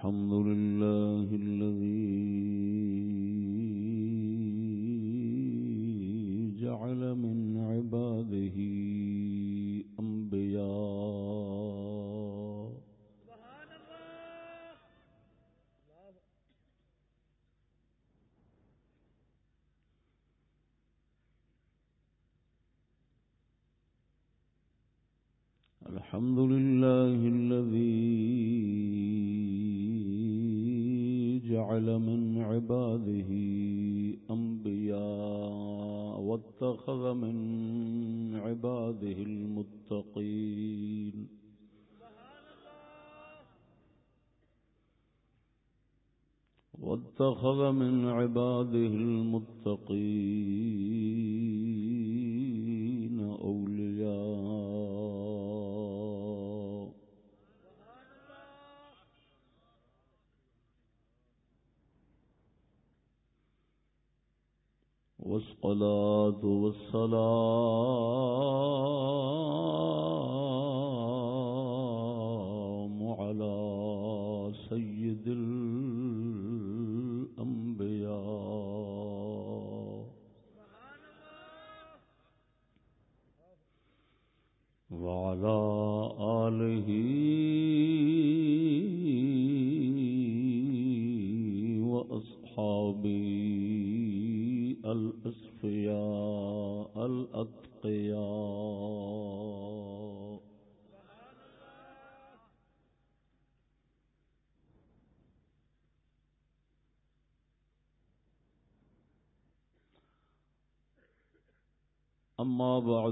الحمد لله الذي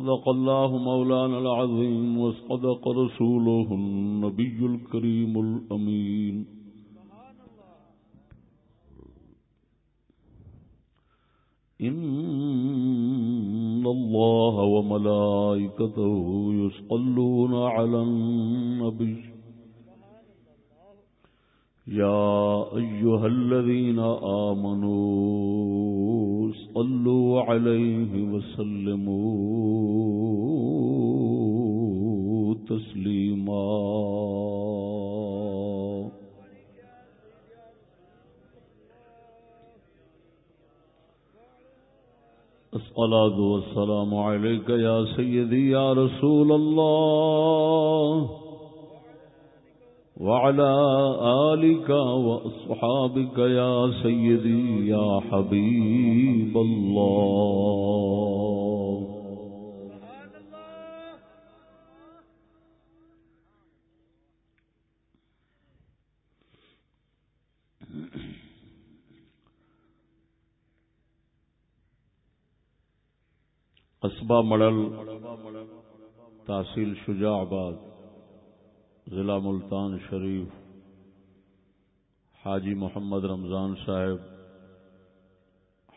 صدق الله مولانا العظيم وصدق رسوله النبي الكريم الأمين. إن الله وملائكته يصلون على النبي. يا أيها الذين آمنوا صلوا عليه وسلموا تسليما. الصلاة والسلام عليك يا سيدي يا رسول الله. وعلى آلك وأصحابك يا سيدي يا حبيب الله. قصبہ مڑل تحصیل شجاع آباد. ضلع ملتان شریف، حاجی محمد رمضان صاحب،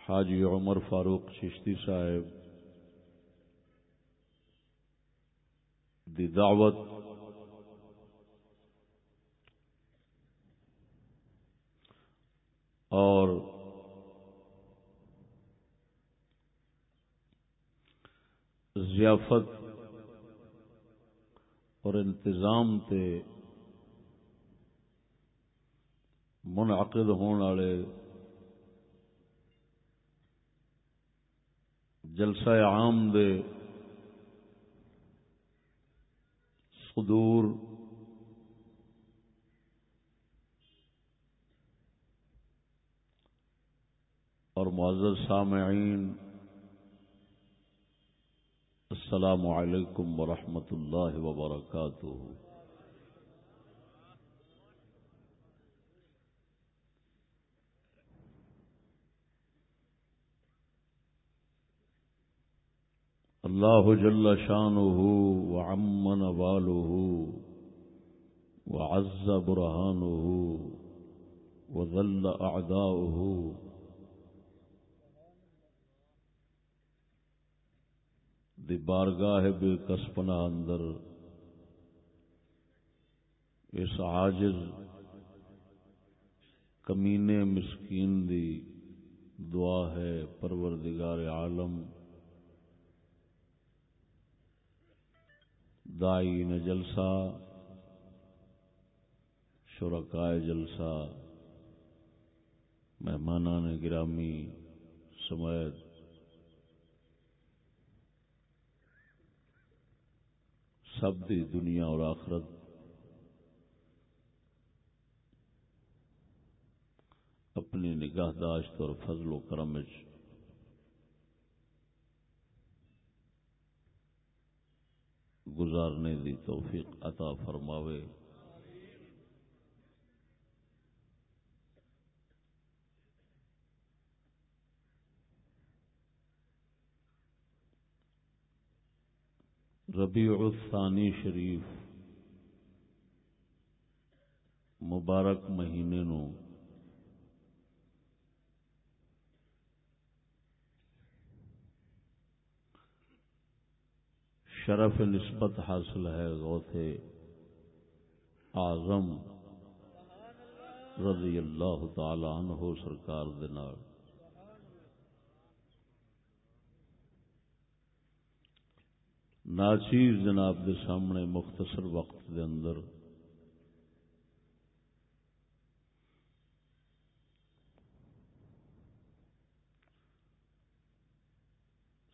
حاجی عمر فاروق چشتی صاحب، دی دعوت اور ضیافت اور انتظام تے منعقد ہونے والے جلسہ عام دے صدور اور معزز سامعین السلام علیکم ورحمۃ اللہ وبرکاتہ۔ اللہ جل شانه وعم نواله وعز برهانه وذل أعداؤه دی بارگاہ بے کسپنا اندر اس عاجز کمینے مسکین دی دعا ہے پروردگار عالم۔ دائی ن جلسہ، شرکائے جلسہ، مہمانان گرامی، سمیت سب دی دنیا اور آخرت۔ اپنی نگاہ داشت اور فضل و کرم گزارنے دی توفیق عطا فرماوے۔ ربیع الثانی شریف۔ مبارک مہینے نو۔ شرف نسبت حاصل ہے غوث اعظم رضی اللہ تعالی عنہ سرکار دے نال۔ ناچیز جناب دے سامنے مختصر وقت دے اندر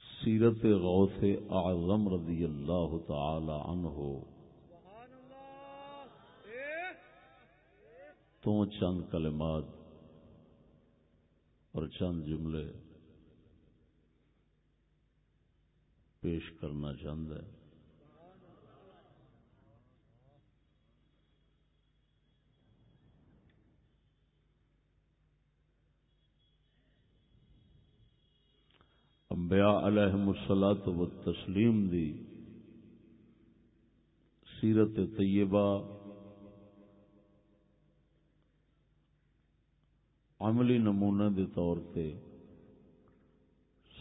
سیرت غوث اعظم رضی اللہ تعالی عنہ تو چند کلمات اور چند جملے پیش کرنا چاہتا ہے۔ انبیاء علیہ مسلاط و تسلیم دی سیرت طیبہ عملی نمونہ دے طور پہ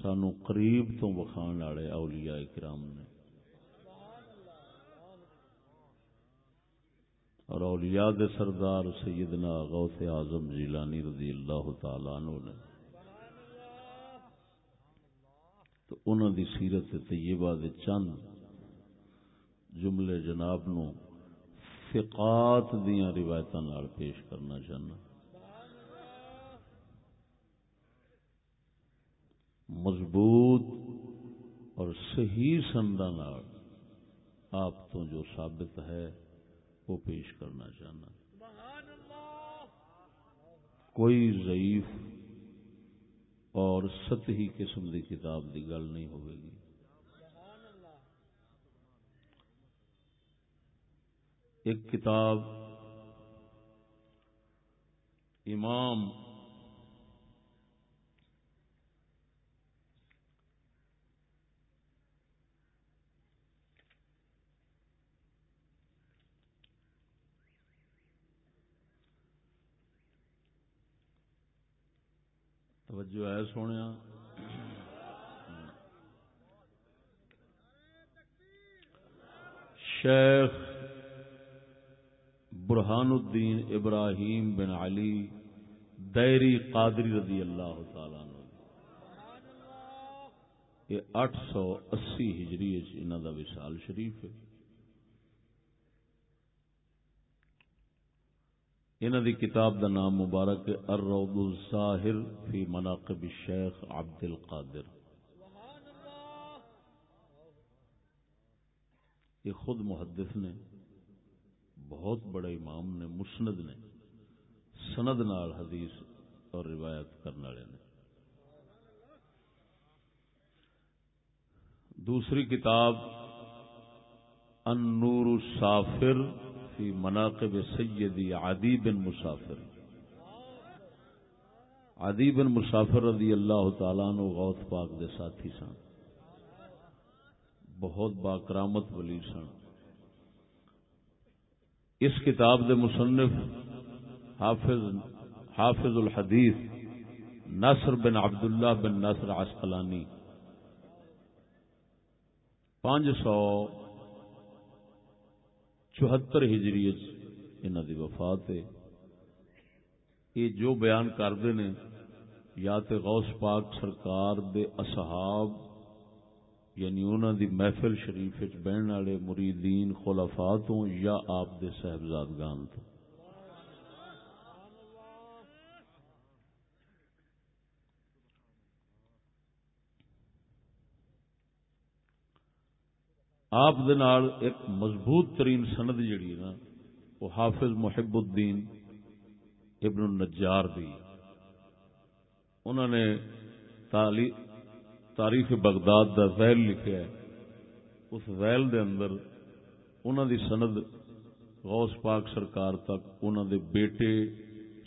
سانو قریب تو وکھان والے اولیاء کرام نے۔ اور اولیاء دے سردار سیدنا غوث اعظم جیلانی رضی اللہ تعالی عنہ نے۔ تو انہوں دی سیرت طیبہ دے چند جملے جناب نو فقات دیاں روایتاں نال پیش کرنا چاہنا۔ مضبوط اور صحیح سندا آپ تو جو ثابت ہے وہ پیش کرنا چاہنا۔ کوئی ضعیف اور سطحی قسم کی کتاب کی گل نہیں ہوئے گی۔ ایک کتاب امام توجہ ہے سونے شیخ برہان الدین ابراہیم بن علی دیری قادری رضی اللہ تعالی یہ اٹھ سو اسی ہجری انہوں کا وشال شریف ہے۔ انہ دی کتاب دا نام مبارک الروض الساہر فی مناقب الشیخ عبد القادر۔ یہ خود محدث نے، بہت بڑے امام نے، مسند نے، سند نال حدیث اور روایت کرنا لے نے۔ دوسری کتاب، النور السافر فی مناقب سیدی عدی بن مسافر۔ عدی بن مسافر رضی اللہ تعالیٰ نو غوث پاک دے ساتھی سن۔ بہت با کرامت ولی سن۔ اس کتاب دے مصنف حافظ حافظ الحدیث نصر بن عبداللہ بن نصر عسقلانی۔ پانچ سو چوہتر ہجری انہوں دی وفات ہے۔ یہ جو بیان کرتے ہیں یا تے غوث پاک سرکار دے اصحاب یعنی انہوں دی محفل شریف بہن والے مریدین خلافات تو یا آپ دے صاحبزادگان تو۔ آپ ایک مضبوط ترین سند جڑی نا، وہ حافظ محب الدین ابن النجار دی۔ انہوں نے تاریخ بغداد دا ویل لکھا ہے۔ اس ویل دے اندر انہوں دی سند غوث پاک سرکار تک انہوں دے بیٹے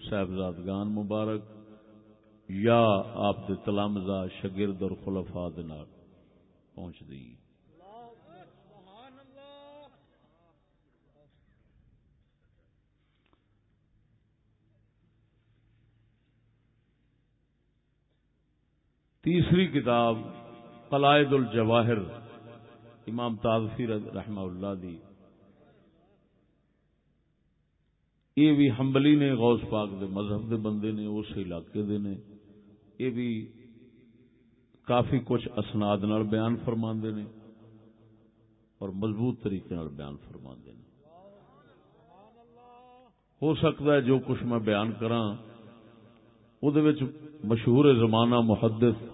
صاحبزادگان مبارک یا آپ دے تلامزہ شگرد اور خلفاء دے پہنچ دی تیسری کتاب قلائد الجواہر، امام تازفی رحمہ اللہ دی۔ یہ بھی ہمبلی نے، غوث پاک دے مذہب دے بندے نے، اس علاقے دے نے۔ یہ بھی کافی کچھ اسناد نال بیان فرما نے اور مضبوط طریقے نال بیان فرما نے۔ ہو سکتا ہے جو کچھ میں بیان کراں مشہور زمانہ محدث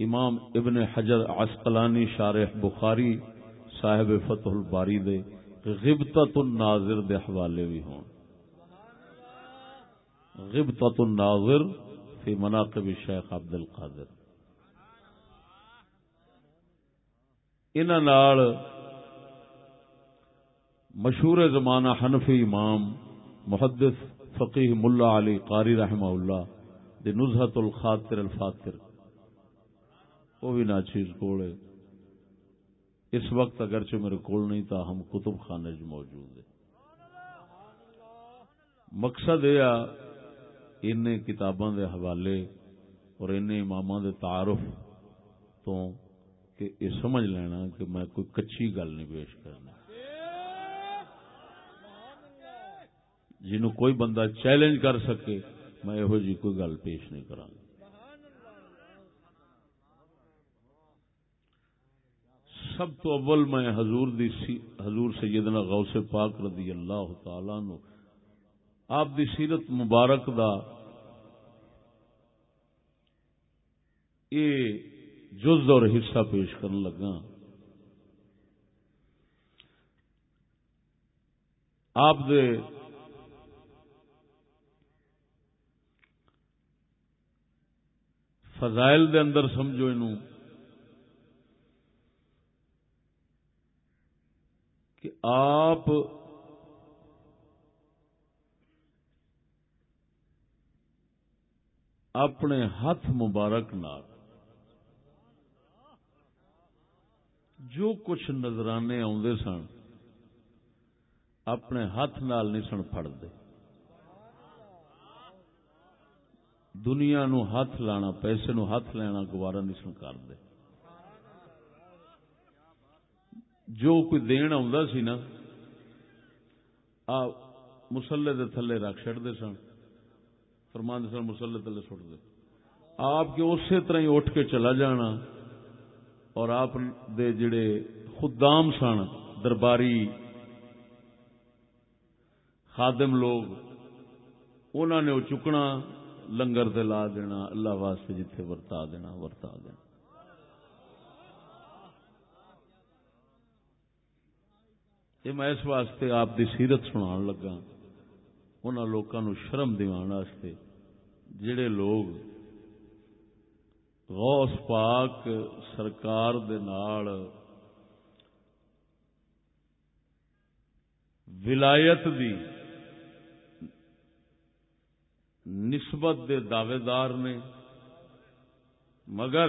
امام ابن حجر عسقلانی شارح بخاری صاحب فتح الباری دے غبطت الناظر دے حوالے بھی ہون غبطت الناظر فی مناقب شیخ عبد القادر۔ انہوں مشہور زمانہ حنفی امام محدث فقیح ملا علی قاری رحمہ اللہ دی نزہت الخاطر الفاتر وہ بھی ناچیز کول ہے اس وقت اگرچہ میرے کول نہیں تھا، ہم کتب خانے موجود ہے مقصد یہ ان کتاباں دے حوالے اور ان امام دے تعارف تو کہ یہ سمجھ لینا کہ میں کوئی کچی گل نہیں پیش کرنا۔ جنہوں کوئی بندہ چیلنج کر سکے، میں یہو جی کوئی گل پیش نہیں کرا سب تو اول میں حضور دی سی حضور سیدنا غوث پاک رضی اللہ تعالی نو آپ دی سیرت مبارک دا یہ جز اور حصہ پیش کرنے لگا۔ آپ دے فضائل دے اندر سمجھو کہ آپ اپنے ہاتھ مبارک نال جو کچھ نظرانے آدھے سن، اپنے ہاتھ نال نہیں سن فٹتے دنیا نو ہاتھ لانا، پیسے نو ہاتھ لینا، گوارا نہیں سن کر دے جو کوئی دین سی نا، آ مسلے دے تھلے رکھ چڑتے سن فرمان سن مسلے تھلے سٹ دے۔ آپ کے اسی طرح ہی اٹھ کے چلا جانا اور آپ دے جڑے خدام سن، درباری خادم لوگ انہوں نے وہ چکنا، لنگر دے لا دینا، اللہ واسطے جتھے ورتا دینا ورتا دینا۔ یہ میں اس واسطے آپ دی سیرت سنا لگا۔ ان لوگوں شرم دے جڑے لوگ غوث پاک سرکار دے نال ولایت دی نسبت دے دعوے دار نے، مگر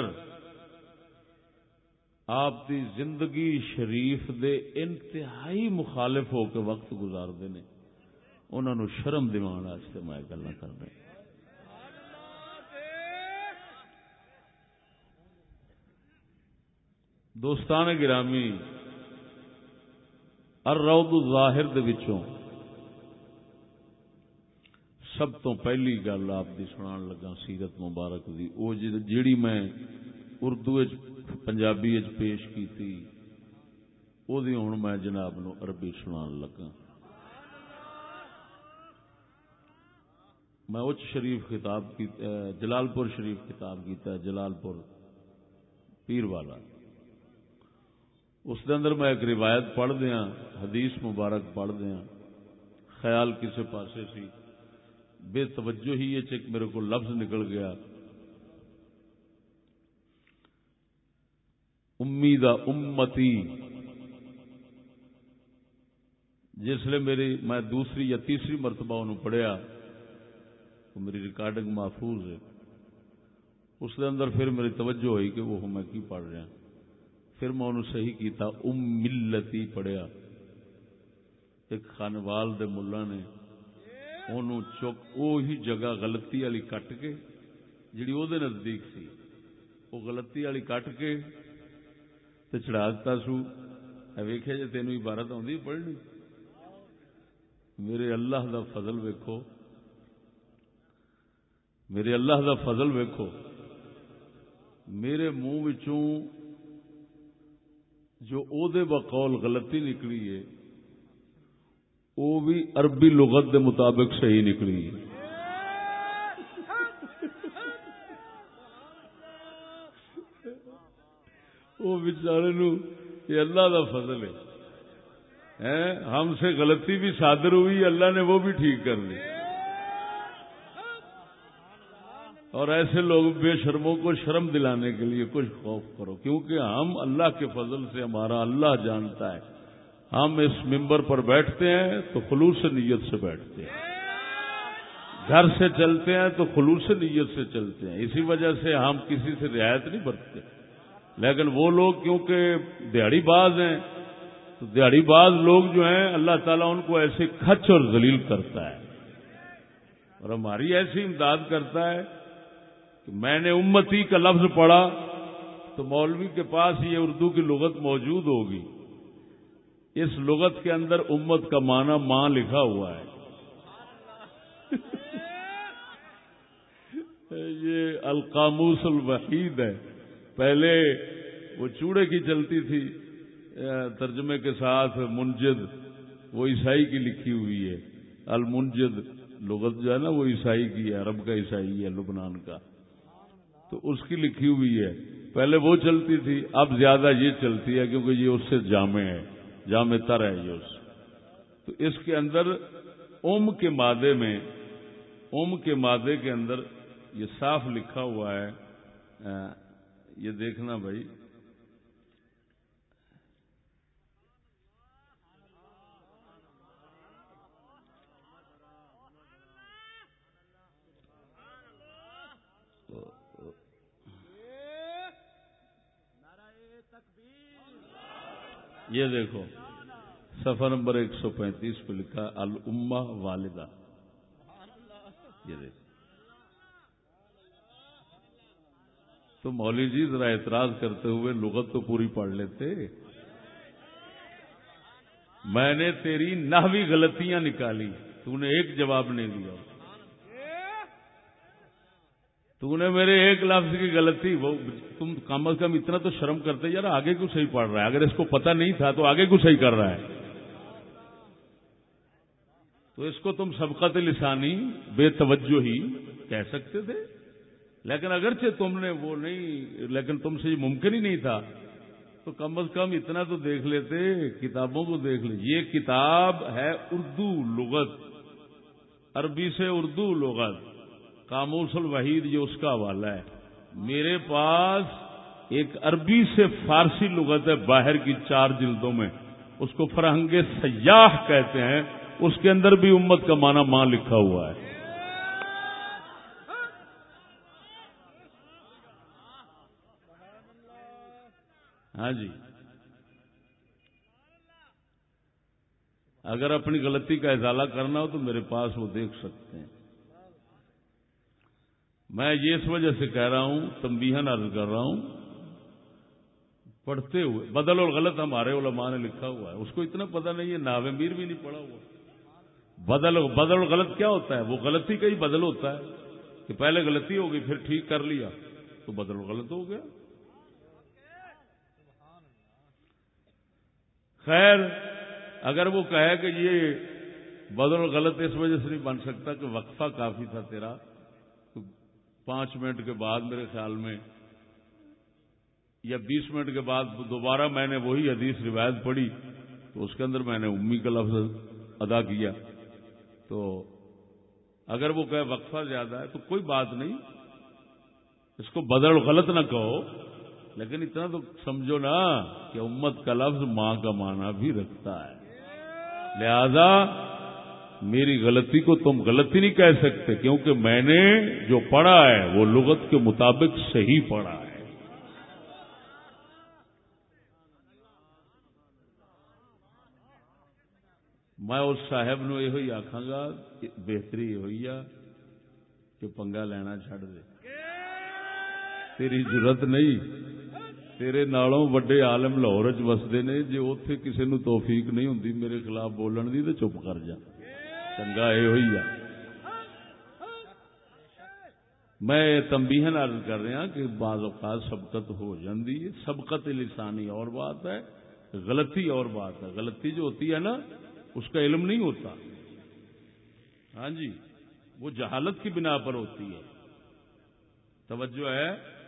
آپ دی زندگی شریف دے انتہائی مخالف ہو کے وقت گزارتے ہیں انہوں نے شرم دمان میں گلا کر رہا دوستان گرامی، الروض الظاہر دے وچوں سب تو پہلی گل آپ دی سنان لگا سیرت مبارک دی، او جی- جیڑی میں اردو پنجابی پیش کیتی۔ او دی ہوں میں جناب نو عربی سنان لگا۔ میں اچ شریف خطاب کی جلال پور شریف خطاب کیتا ہے جلال پور پیر والا۔ اس دے اندر میں ایک روایت پڑھ دیا حدیث مبارک پڑھ دیا خیال کسی پاسے سی۔ بے توجہ ہی یہ چیک میرے کو لفظ نکل گیا۔ امیدہ امتی۔ جسے میری میں دوسری یا تیسری مرتبہ انہوں پڑھیا، تو میری ریکارڈنگ محفوظ ہے۔ اس دے اندر پھر میری توجہ ہوئی کہ وہ میں کی پڑھ رہا پھر میں انہوں صحیح کیتا، ام ملتی پڑھیا۔ ایک خانوال دے ملا نے انہوں چک وہی جگہ غلطی والی کٹ کے جڑی وہ نزدیک سی، وہ غلطی والی کٹ کے تے چڑھا دتا سو ویخیا جی تینوں عبارت آدھی پڑھنی۔ میرے اللہ دا فضل ویکھو۔ میرے اللہ دا فضل ویکھو۔ میرے منہ وچوں جو او دے بقول غلطی نکلی ہے وہ بھی عربی لغت دے مطابق صحیح نکلی ہے۔ وہ بچارے نو، یہ اللہ دا فضل ہے۔ ہم سے غلطی بھی صادر ہوئی، اللہ نے وہ بھی ٹھیک کر لی۔ اور ایسے لوگ بے شرموں کو شرم دلانے کے لیے کچھ خوف کرو، کیونکہ ہم اللہ کے فضل سے ہمارا اللہ جانتا ہے۔ ہم اس ممبر پر بیٹھتے ہیں تو خلوص نیت سے بیٹھتے ہیں۔ گھر سے چلتے ہیں تو خلوص نیت سے چلتے ہیں۔ اسی وجہ سے ہم کسی سے رعایت نہیں برتتے۔ لیکن وہ لوگ کیونکہ دیہڑی باز ہیں، تو دیہڑی باز لوگ جو ہیں، اللہ تعالیٰ ان کو ایسے کھچ اور ذلیل کرتا ہے۔ اور ہماری ایسی امداد کرتا ہے کہ میں نے امتی کا لفظ پڑھا تو مولوی کے پاس یہ اردو کی لغت موجود ہوگی۔ اس لغت کے اندر امت کا معنی ماں لکھا ہوا ہے۔ یہ القاموس الوحید ہے۔ پہلے وہ چوڑے کی چلتی تھی ترجمے کے ساتھ منجد، وہ عیسائی کی لکھی ہوئی ہے۔ المنجد لغت جو ہے نا، وہ عیسائی کی ہے، عرب کا عیسائی ہے، لبنان کا۔ تو اس کی لکھی ہوئی ہے۔ پہلے وہ چلتی تھی، اب زیادہ یہ چلتی ہے کیونکہ یہ اس سے جامع ہے، جامع تر ہے یہ اس۔ تو اس کے اندر اوم کے مادے میں اوم کے مادے کے اندر یہ صاف لکھا ہوا ہے یہ دیکھنا بھائی۔ یہ دیکھو سفر نمبر ایک سو پینتیس پہ لکھا الما والدہ۔ یہ دیکھو۔ تو مولوی جی ذرا اعتراض کرتے ہوئے لغت تو پوری پڑھ لیتے۔ میں نے تیری نہوی غلطیاں نکالی۔ تو نے ایک جواب نہیں دیا۔ تو نے میرے ایک لفظ کی غلطی، وہ تم کم از کم اتنا تو شرم کرتے، یار آگے کو صحیح پڑھ رہا ہے؟ اگر اس کو پتہ نہیں تھا تو آگے کو صحیح کر رہا ہے؟ تو اس کو تم سبقت لسانی بے توجہ ہی کہہ سکتے تھے؟ لیکن اگرچہ تم نے وہ نہیں، لیکن تم سے یہ ممکن ہی نہیں تھا۔ تو کم از کم اتنا تو دیکھ لیتے، کتابوں کو دیکھ لیں یہ کتاب ہے اردو لغت، عربی سے اردو لغت۔ کاموس الوحید یہ اس کا حوالہ ہے۔ میرے پاس ایک عربی سے فارسی لغت ہے باہر کی چار جلدوں میں۔ اس کو فرہنگ سیاح کہتے ہیں۔ اس کے اندر بھی امت کا معنی ماں لکھا ہوا ہے۔ ہاں جی۔ اگر اپنی غلطی کا ازالہ کرنا ہو تو میرے پاس وہ دیکھ سکتے ہیں۔ میں یہ اس وجہ سے کہہ رہا ہوں تمبیہن عرض کر رہا ہوں، پڑھتے ہوئے، بدل اور غلط ہمارے علماء نے لکھا ہوا ہے۔ اس کو اتنا پتہ نہیں ہے ناومیر بھی نہیں پڑھا ہوا۔ بدل بدل اور غلط کیا ہوتا ہے؟ وہ غلطی کا ہی بدل ہوتا ہے کہ پہلے غلطی ہو گئی، پھر ٹھیک کر لیا تو بدل اور غلط ہو گیا۔ خیر، اگر وہ کہے کہ یہ بدل غلط اس وجہ سے نہیں بن سکتا کہ وقفہ کافی تھا تیرا، تو پانچ منٹ کے بعد میرے خیال میں، یا بیس منٹ کے بعد دوبارہ میں نے وہی حدیث روایت پڑھی، تو اس کے اندر میں نے امی کا لفظ ادا کیا۔ تو اگر وہ کہ وقفہ زیادہ ہے تو کوئی بات نہیں، اس کو بدل غلط نہ کہو۔ لیکن اتنا تو سمجھو نا کہ امت کا لفظ ماں کا معنی بھی رکھتا ہے۔ لہذا میری غلطی کو تم غلطی نہیں کہہ سکتے، کیونکہ میں نے جو پڑھا ہے وہ لغت کے مطابق صحیح پڑھا ہے۔ میں اس صاحب نو یہ آخا گا بہتری یہ ہوئی آ کہ پنگا لینا چھڑ دے۔ تیری ضرورت نہیں، تیرے نالوں وڈے عالم لاہور چ وستے نے جی اتے کسی نو توفیق نہیں ہوں میرے خلاف بولن دی تو چپ کر جا۔ چنگا یہ ہوئی آ۔ میں تمبیہن عرض کر رہا ہاں کہ بعض اوقات سبقت ہو جاندی ہے۔ سبقت لسانی اور بات ہے، غلطی اور بات ہے۔ غلطی جو ہوتی ہے نا، اس کا علم نہیں ہوتا۔ ہاں جی وہ جہالت کی بنا پر ہوتی ہے۔ توجہ ہے۔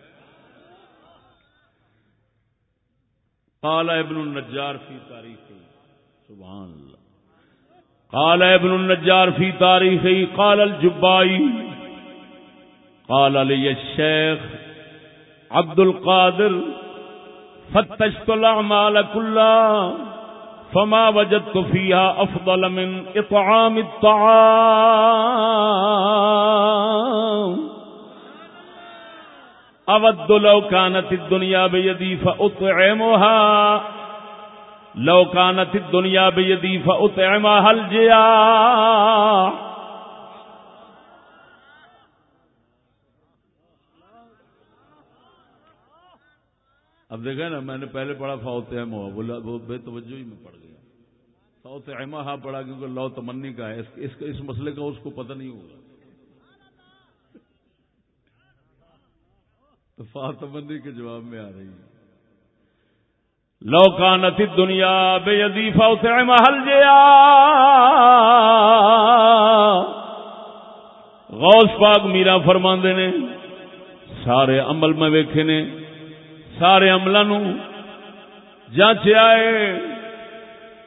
قال ابن النجار فی تاریخی، سبحان اللہ۔ قال ابن النجار فی تاریخی، قال الجبائی، قال علی الشیخ عبد القادر، فتشت الاعمال كلها فما وجدت فيها افضل من اطعام الطعام۔ اود لو كانت الدنيا بيدي فاطعمها لو كانت الدنيا بيدي فاطعمها الجياع اب دیکھا نا میں نے پہلے پڑھا فوت احمد ہوا بولا وہ بے توجہ ہی میں پڑھ گیا۔ فوت احمد ہاں پڑھا کیونکہ لو تمنی کا ہے اس, اس, اس مسئلے کا اس کو پتہ نہیں ہوگا۔ تو فات تمنی کے جواب میں آ رہی ہے۔ لو کا نتی دنیا بے ادی فوت محل جیا۔ غوث پاک میرا فرماندے نے۔ سارے عمل میں ویکھے نے۔ سارے عملوں جانچ آئے۔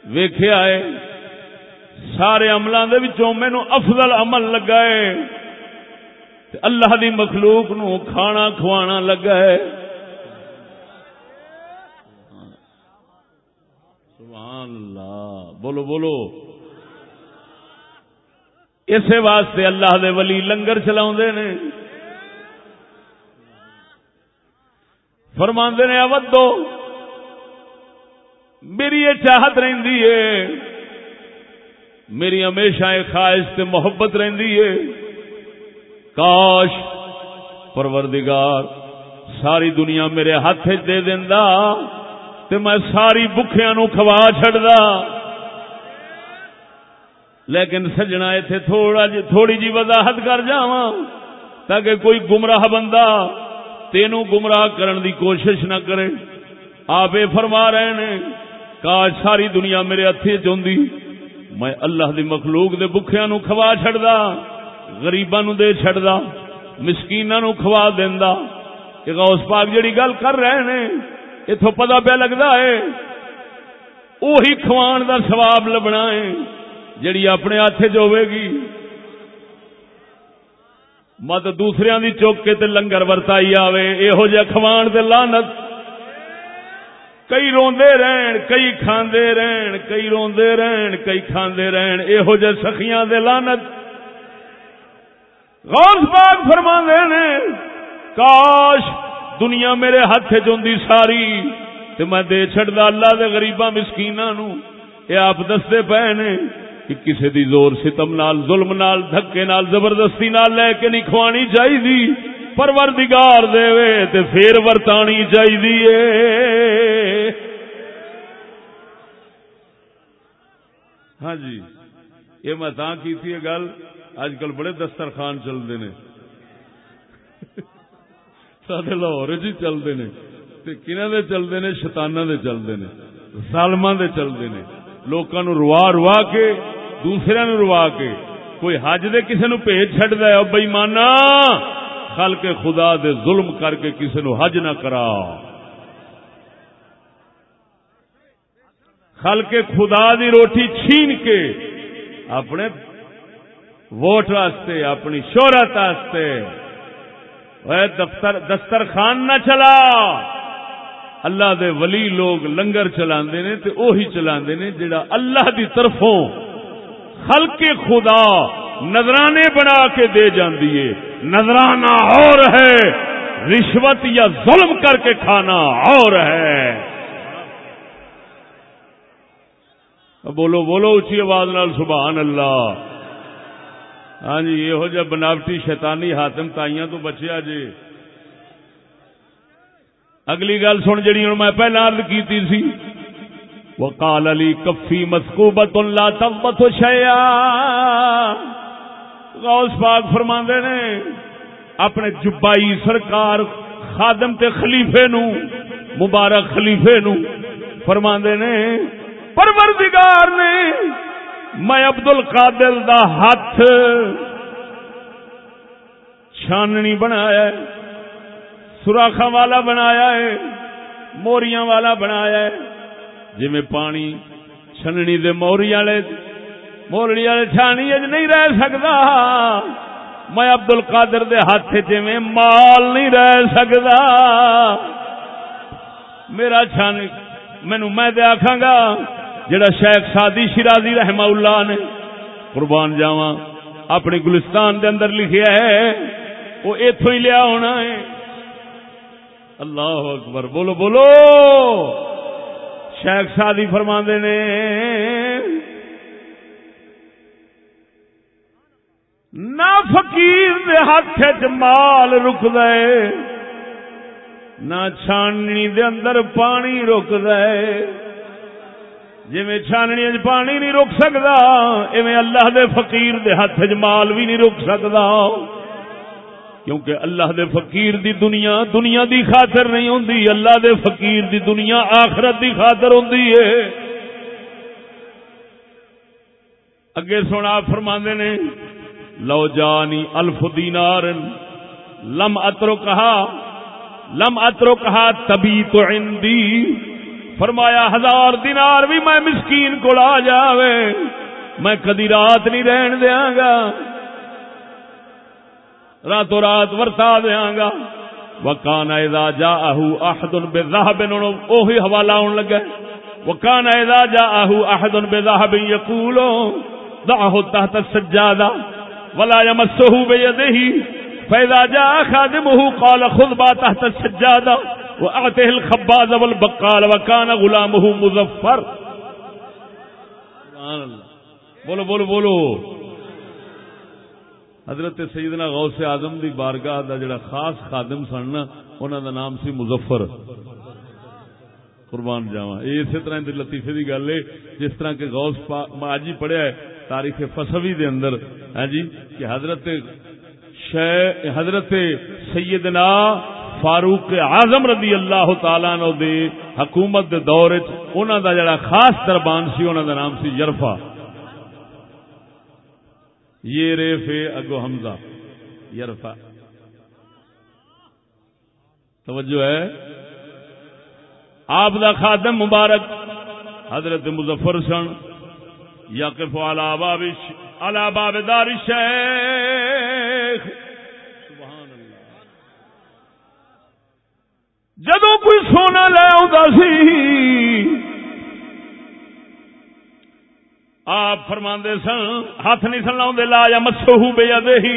ویخے آئے۔ سارے عملوں مینو افضل عمل لگا ہے اللہ دی مخلوق نو کھانا کھوانا لگا ہے۔ سبحان اللہ بولو بولو۔ اسی واسطے اللہ دے ولی لنگر چلا نے۔ فرماندے نے اود دو میری یہ چاہت رہی ہے۔ میری ہمیشہ یہ خواہش تے محبت رہی ہے۔ کاش پروردگار ساری دنیا میرے ہاتھ دے دینا تے میں ساری بکھیا نو کھوا چڈا لیکن سجنا اتنے تھوڑا جی تھوڑی جی وضاحت کر جا تاکہ کوئی گمراہ بندہ تینوں گمراہ کرن دی کوشش نہ کرے۔ آپ فرما رہے نے، کاش ساری دنیا میرے ہاتھی چی میں اللہ دی مخلوق دے بکھیا نو کھوا چڈا گریباں دے چڈا مسکینا نو کھوا دینا کہ اس پاک جڑی گل کر رہے نے اتو پتا پیا لگتا ہے وہی کھوان دا سواب لبنا ہے، جڑی اپنے ہاتھ چ ہوے گی۔ مت دوسرے دی چوک کے تے لنگر ورتائی آوے یہو جہ کھوان تے لانت کئی روندے رہن، کئی کھاندے رہن، کئی روندے رہن، کئی کھاندے رہن یہو جہ سخیاں دے لانت غوث پاک فرما نے، کاش دنیا میرے ہاتھ چی ساری، تے میں دے چھڑدا اللہ دے غریباں مسکیناں نو اے آپ دستے پے نے کہ کسی دی زور ستم نال، ظلم نال، دھکے نال، زبردستی نال لے کے نہیں کھوانی چاہیے پروردگار دے وے تے پھر ورتانی چاہیے ہاں جی یہ میں تاں کی تھی گل اج کل بڑے دسترخوان چلتے نے سارے لاہور چ چلتے نے کنہ دے چلتے نے شتانہ دے چلتے نے ظالما دے چلتے نے لوکاں نو روا روا کے، دوسرے نو روا کے۔ کوئی حج دے کسے نو بھیج چڈ دے بئی مانا خل کے خدا دے ظلم کر کے کسے نو حج نہ کرا۔ خل کے خدا دی روٹی چھین کے اپنے ووٹ واسطے، اپنی شہرت واسطے۔ دفتر دسترخان نہ چلا۔ اللہ دے ولی لوگ لنگر چلا چلا جڑا اللہ دی طرفوں خلق خدا نظرانے بنا کے دے جاندی ہے۔ نظرانہ اور ہے، رشوت یا ظلم کر کے کھانا اور ہے۔ بولو بولو اچھی آواز نال، سبحان اللہ۔ ہاں جی یہ جہ بناوٹی شیطانی حاتم تائیاں تو بچیا جی۔ اگلی گل سن جڑی ہوں میں پہلے ارد کی سی۔ وہ کال علی کفی مسکوبت اللہ تبت شیا غوث پاک فرما نے، اپنے جبائی سرکار خادم تے خلیفے نو، مبارک خلیفے نو فرما نے، پروردگار نے میں عبد القادر دا ہاتھ چھاننی بنایا سوراخا والا بنایا ہے، موریاں والا بنایا ہے۔ جی میں پانی چھننی دے موری والے مورڑی والے چھانی نہیں رہ سکتا۔ میں ابد ال کادر ہاتھ جی چ مال نہیں رہ سکتا۔ میرا چھان مینو میں آخا گا جڑا شیخ سادی شرازی رحمہ اللہ نے قربان جاوا اپنی گلستان دے اندر لکھیا ہے، وہ اتو ہی لیا ہونا ہے۔ اللہ اکبر، بولو بولو۔ شیخ سادی فرما نے، نہ فقیر دے ہاتھ چ مال رک دے نہ چھاننی دے اندر پانی رک دے جی چھاننی پانی نہیں رک سکتا ایویں اللہ دے فقیر دے ہاتھ چ مال بھی نہیں رک سکتا کیونکہ اللہ دے فقیر دی دنیا دنیا دی خاطر نہیں ہوں اللہ دے فقیر دی دنیا آخرت دی خاطر ہوں اگے سونا فرما نے، لو جانی الف دینار، لم اترو کہا لم اترو کہا تبھی تو فرمایا ہزار دینار بھی میں مسکین کو آ جاوے۔ میں کدی رات نہیں رہن دیا گا۔ راتوں رات ورتا دیا گا۔ وکان ایدا جا اہو احدن بے ذہب اوہی حوالہ آن لگا۔ وکان ایدا جا اہو احدن بے ذہب یقولو دعہو تحت السجادہ ولا یمسہو بے یدہی فیدا جا خادمہو قال، خذ با تحت السجادہ واعته الخباز والبقال وکان غلامہو مظفر. سبحان اللہ. بولو بولو بولو. حضرت سیدنا غوث آدم دی بارگاہ دا جڑا خاص خادم سن انہوں دا نام سی مظفر. قربان جاوا یہ اسی طرح دی لطیفے دی گل ہے، جس طرح کہ غوث آج ہی پڑھیا ہے تاریخ فسوی دے اندر ہے جی کہ حضرت شے حضرت سیدنا فاروق اعظم رضی اللہ تعالی نو دے حکومت دے دور انہوں دا جڑا خاص دربان سی انہوں دا نام سی یرفا۔ یہ ریف اگو حمزہ۔ یرفا۔ توجہ ہے۔ آپ دا خادم مبارک، حضرت مظفر سن، یقف على باب على باب دار الشیخ جدو کوئی سونا لے سی۔ آپ فرما سن، ہاتھ نہیں سن لاؤ لا یا مسو بے دے ہی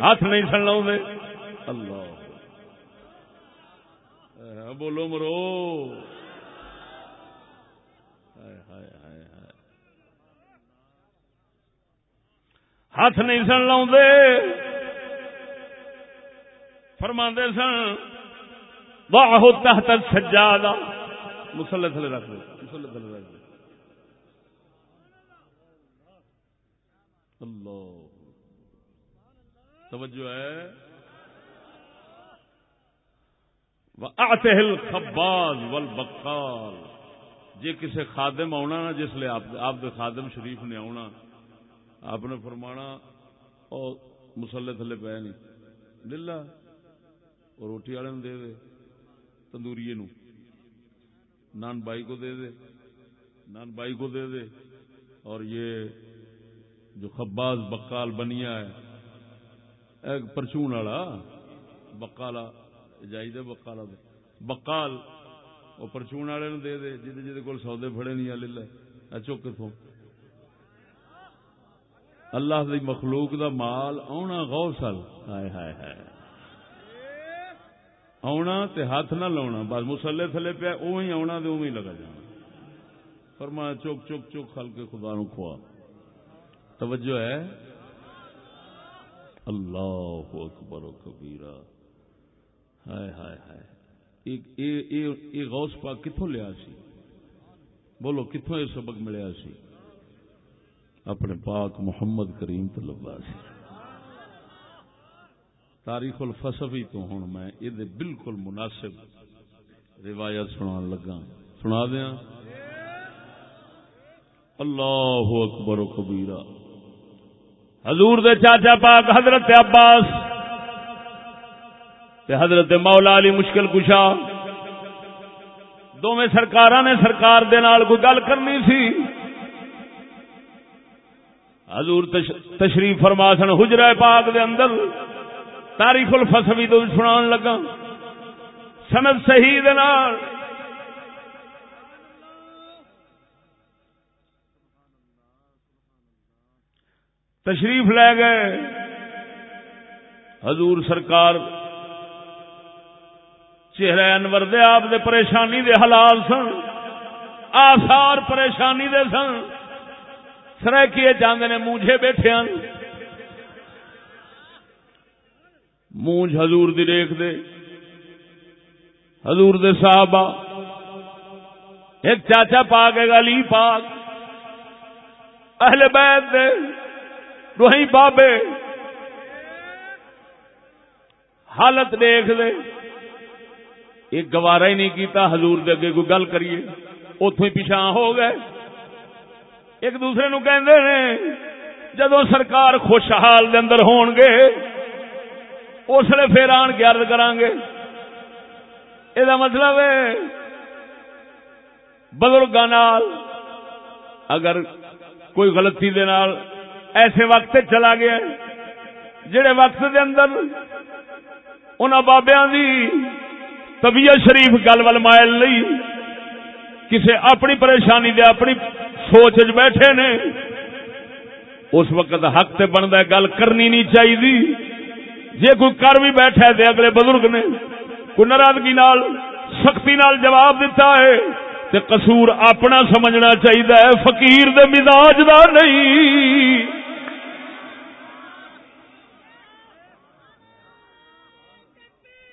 ہاتھ نہیں سن لاؤ اللہ۔ ہاں، بولو مرو۔ ہاتھ نہیں سن لاؤ فرما سن واہ تحت سجادہ مسلے تھلے رکھ دو۔ مسلے تھلے رکھ دو۔ اللہ۔ توجہ ہے۔ وَأَعْتِهِ الْخَبَّازِ وَالْبَقَّالِ۔ جے کسے خادم آنا نا، جس لیے آپ دے خادم شریف نے آنا آپ نے فرمانا اور مسلے تھلے پہ نہیں۔ للہ اور روٹی والے دے دے۔ تندوریے نو۔ نان بائی کو دے دے۔ نان بائی کو دے دے۔ اور یہ جو خباز بقال بنیا ہے، ایک پرچون والا، بقالا، جائی دے بقالا دے۔ بقال، وہ پرچون والے نو دے دے جہد جہد کول سودے پھڑے نہیں آ لے چک کتوں اللہ دی مخلوق دا مال آنا غوثل ہائے ہائے ہائے۔ آنا تے ہاتھ نہ لاؤنا بس مسلے تھلے پہ اوہی آنا تے اوہی لگا جانا۔ فرمایا، چک چک چک کھل کے خدا نو کھوا۔ توجہ ہے؟ اللہ اکبر و کبیرہ۔ ہائے ہائے ہائے۔ ایک- غوث پاک کتوں لیا سی؟ بولو کتوں یہ سبق ملیا سی؟ اپنے پاک محمد کریم تو لبا سی تاریخ الفسفی تو ہوں میں یہ بالکل مناسب روایت سنا لگا۔ سنا دیا اللہ اکبر و کبیرہ۔ حضور دے چاچا پاک حضرت عباس تے حضرت مولا علی مشکل کشا۔ دونوں سرکار نے سرکار دے نال کوئی گل کرنی سی۔ حضور تشریف فرما سن حجرہ پاک دے اندر۔ تاریخ الفسوی تو سنان لگا۔ سند صحیح دے تشریف لے گئے۔ حضور سرکار چہرے انور دے آپ دے پریشانی دے حلال سن، آثار پریشانی دے سن۔ سرائکیے جاندے نے مونجھے بیٹھے ہیں۔ مونج حضور دی ریکھ دے، حضور دے صحابہ، ایک چاچا پاک، ایک علی پاک، اہل بیت دے، روحی بابے، حالت دیکھ دے۔ ایک گوارا ہی نہیں کیتا، حضور دے اگے کوئی گل کریے اتوں ہی پیچھا ہو گئے۔ ایک دوسرے نو کہندے نے جدو سرکار خوشحال دے اندر ہون گے اس لیے پھر آن کے عرض کران گے۔ یہ مطلب ہے، بزرگاں نال اگر کوئی غلطی دے نال ایسے وقت چلا گیا جڑے وقت دے اندر انہاں بابیاں دی طبیعت شریف گل ول مائل نہیں، کسے اپنی پریشانی دے اپنی سوچ بیٹھے نے، اس وقت حق تے بندا ہے، گل کرنی نہیں چاہیے جے کوئی کر بھی بیٹھا ہے اگلے بزرگ نے کوئی ناراضگی نال، سختی نال جواب دیتا ہے، تے قصور اپنا سمجھنا چاہیے فقیر دے مزاج دا نہیں۔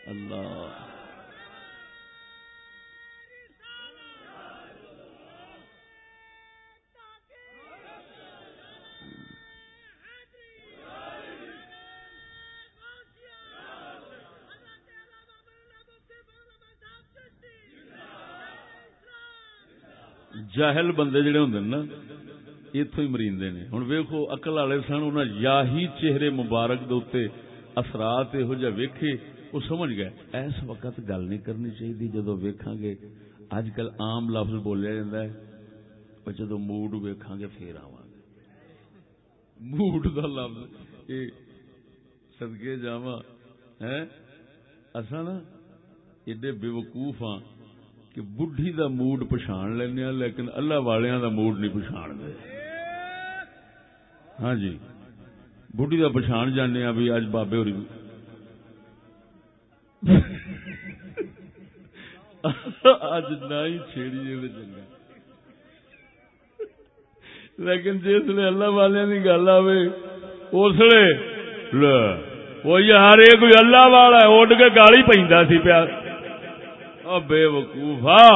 اللہ۔ جاہل بندے جڑے ہوں نا اتو ہی مریندے نے۔ ہوں ویکو اقل والے سن انہیں یا ہی چہرے مبارک دے اثرات یہو جہ ویکھے وہ سمجھ گئے۔ اس وقت گل نہیں کرنی چاہیے جدو ویکھاں گے اج کل عام لفظ بولیا جاتا ہے اور جدو موڈ ویکھاں گے پھر آواں گے۔ موڈ دا لفظ یہ سدکے جاواں، ہیں؟ اصا نا ایڈے بے وقوف ہاں۔ کہ بڈھی دا موڈ پچھان لینے لیکن اللہ والیاں دا موڈ نہیں پچھان دے ہاں جی بڈھی دا پچھان جانے بھی اج بابے ہوری اج نہ ہی چھیڑی چنگا لیکن جس نے اللہ والے کی گل آئے اس لیے وہ یار یہ کوئی اللہ والا اڈ کے گالی پہ پیا۔ بے وقوفا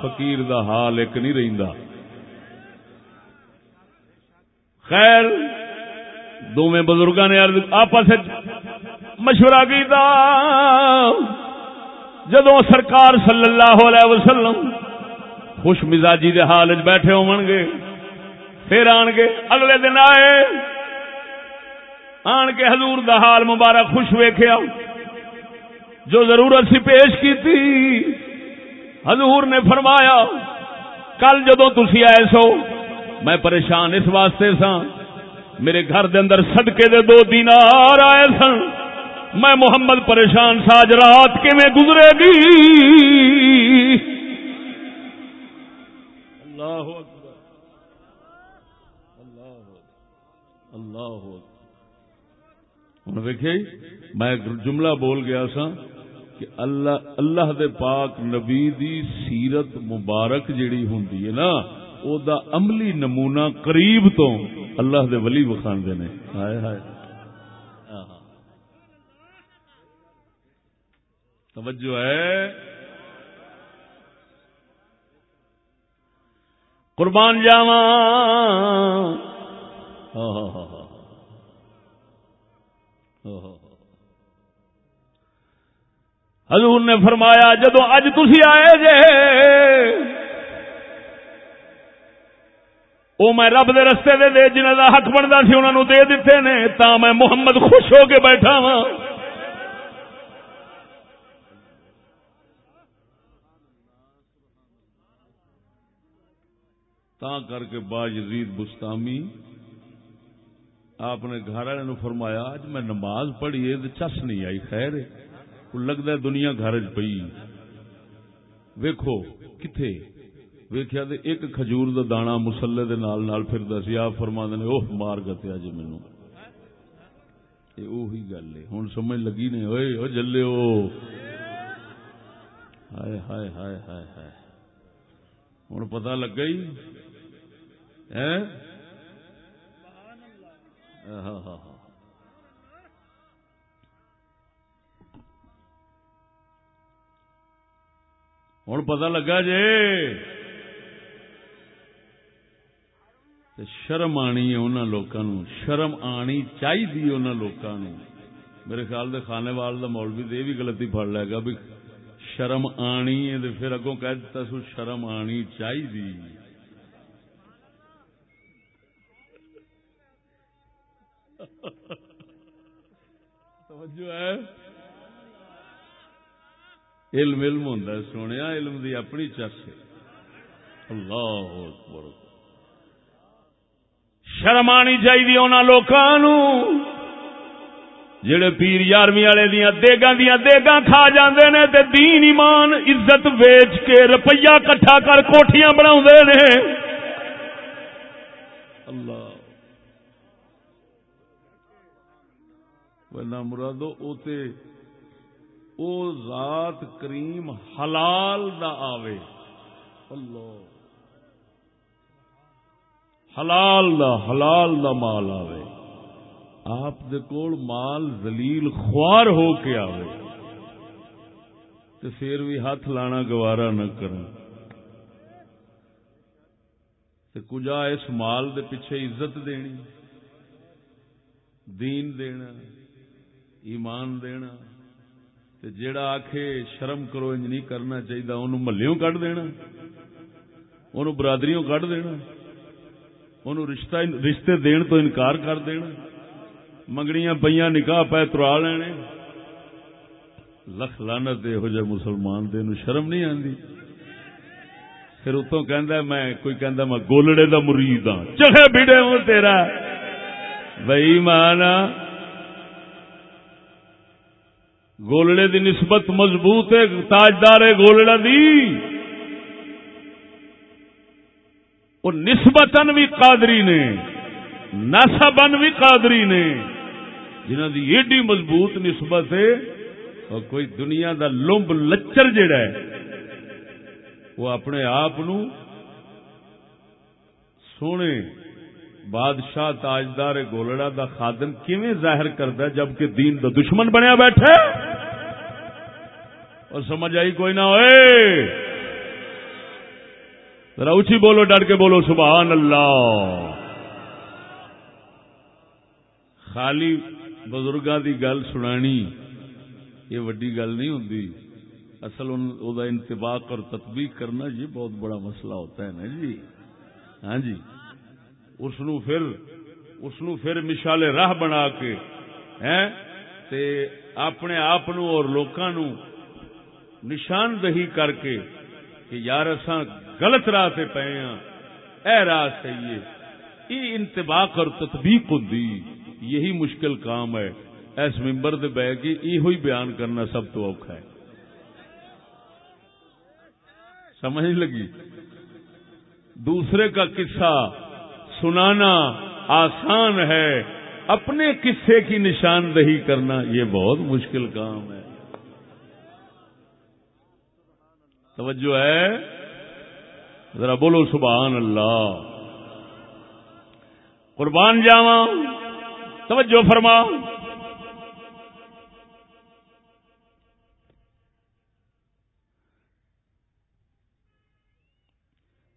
فقیر دا حال ایک نہیں رہندا خیر دونوں بزرگوں نے آپس مشورہ کیتا۔ جدو سرکار صلی اللہ علیہ وسلم خوش مزاجی دے حال بیٹھے ہون گے، پھر آن کے اگلے دن آئے۔ آن کے حضور دا حال مبارک خوش ویخیا جو ضرورت سی پیش کی تھی۔ حضور نے فرمایا، کل جدو تھی آئے سو، میں پریشان اس واسطے سا میرے گھر دے اندر سدکے دے دو دن آئے سن۔ میں محمد پریشان ساج رات میں گزرے گی؟ اللہ اللہ ہوں دیکھے میں جملہ بول گیا سا کہ اللہ اللہ دے پاک نبی دی سیرت مبارک جیڑی ہوں نا، او دا عملی نمونہ قریب تو اللہ دے ولی بخان دے نے۔ ہائے ہائے۔ توجہ ہے۔ قربان جاواں۔ حضور نے فرمایا، جدو اج تھی آئے جے وہ میں رب دے رستے دے دے جنہ دا حق بنتا سی انہوں دے دیتے نے، تا میں محمد خوش ہو کے بیٹھا وا تا کر کے با یزید بستامی، آپ نے گھر والے فرمایا اج میں نماز پڑھی ہے چس نہیں آئی، خیر لگتا ہے دنیا گھر چ پی ویکھو، کتھے؟ ویکھیا تے ایک کھجور دا دانا مسلے دے نال نال پھردا سی۔ آپ فرما نے، اوہ، مار گتیا جی مینوں۔ یہ اوہی گل ہے۔ ہن سمجھ لگی نہیں اوئے، او جلے او ہائے ہائے ہائے ہائے ہائے۔ ہن پتہ لگ گئی؟ ہیں؟ ہوں پتا لگا جی شرم آنی ہے انہوں لوگوں شرم آنی چاہیے انہوں لوگوں میرے خیال دے خانے وال دا مولوی دے بھی غلطی پڑ لے گا بھی شرم آنی ہے پھر اگوں کہہ دیتا سو شرم آنی چاہیے توجہ ہے۔ علم علم ہوں سونے علم دی اپنی چس اللہ اکبر۔ شرم آنی چاہیے انہوں لوگوں جڑے پیر یارویں والے دیا دیگا دیا دیگا کھا جاندے نے تے دین، ایمان، عزت ویچ کے روپیہ کٹھا کر کوٹیاں بنا اللہ۔ نہ مرادو اوتے او ذات کریم حلال دا آوے۔ اللہ۔ حلال دا حلال دا مال آوے۔ آپ دے کول مال ذلیل خوار ہو کے آوے۔ تے پھر بھی ہاتھ لانا گوارا نہ کریں۔ تے کجا اس مال دے پیچھے عزت دینی؟ دین دینا ایمان دینا۔ تے جیڑا آکھے شرم کرو، انج نہیں کرنا چاہیے انہوں محلوں کٹ دینا انہوں برادریوں کٹ دینا انہوں رشتہ رشتے دین تو انکار کر دینا منگنیاں پہ نکاح پہ ترا لینے۔ لکھ لانا دے ہو جائے مسلمان دے شرم نہیں آتی پھر اتوں کہ میں کوئی کہہ میں گولڑے دا مرید ہاں چکے بیڑے ہوں تیرا۔ بئی مانا گولڑے دی نسبت مضبوط ہے، تاجدار ہے گولڑا دی۔ وہ نسبتن بھی قادری نے نسبن بھی قادری نے۔ جنہ دی ایڈی مضبوط نسبت ہے، اور کوئی دنیا دا لمب لچر جڑا ہے، وہ اپنے آپ سونے بادشاہ تاجدار گولڑا دا خادم کیویں ظاہر کرتا جبکہ دین دا دشمن بنیا بیٹھا اور سمجھ آئی کوئی نہ ہوئے؟ ذرا اچھی بولو، ڈر کے بولو، سبحان اللہ۔ خالی بزرگاں دی گل سنانی، یہ وڈی گل نہیں ہوں اصل انتباق اور تطبیق کرنا یہ بہت بڑا مسئلہ ہوتا ہے نا جی؟ ہاں جی۔ اس پھر اس پھر مشال راہ بنا کے تے اپنے آپ اور لوکاں نشاندہی کر کے کہ یار اساں غلط راہ سے پے ہاں۔ اے راہ صحیح ہے یہ انتباق اور تطبیق ہوتی یہی مشکل کام ہے۔ اس ممبر دے بہ کے یہ بیان کرنا سب تو اوکھا ہے۔ سمجھ لگی؟ دوسرے کا قصہ سنانا آسان ہے، اپنے قصے کی نشاندہی کرنا یہ بہت مشکل کام ہے۔ توجہ ہے؟ ذرا بولو سبحان اللہ۔ قربان جاوا توجہ فرما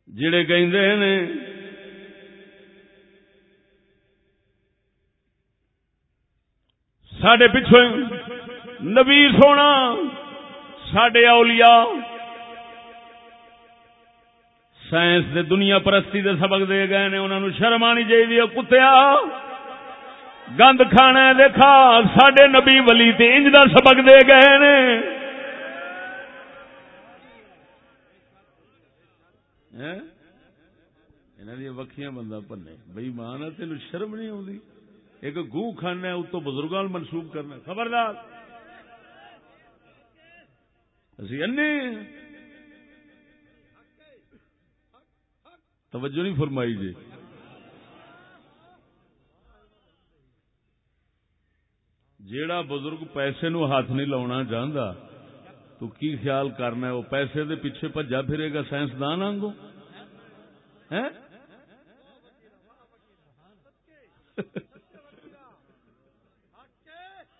جڑے کہ سڈے پچھو نبی سونا سڈے اولیاء، سائنس دے دنیا پرستی دے سبق دے گئے نے انہوں نے شرم آنی چاہیے کتیا، گند کھانا دیکھا سڈے نبی ولی تے انج دا سبق دے گئے نے۔ وکیاں بندہ پنے بئی مان تین شرم نہیں آتی ایک گو کھانا اتو بزرگوں منسوب کرنا خبردار۔ توجہ نہیں فرمائی جی۔ جیڑا بزرگ پیسے نو ہاتھ نہیں لاؤنا چاہتا تو کی خیال کرنا ہے؟ وہ پیسے دے پیچھے پجا پھرے گا سائنسدان آنگو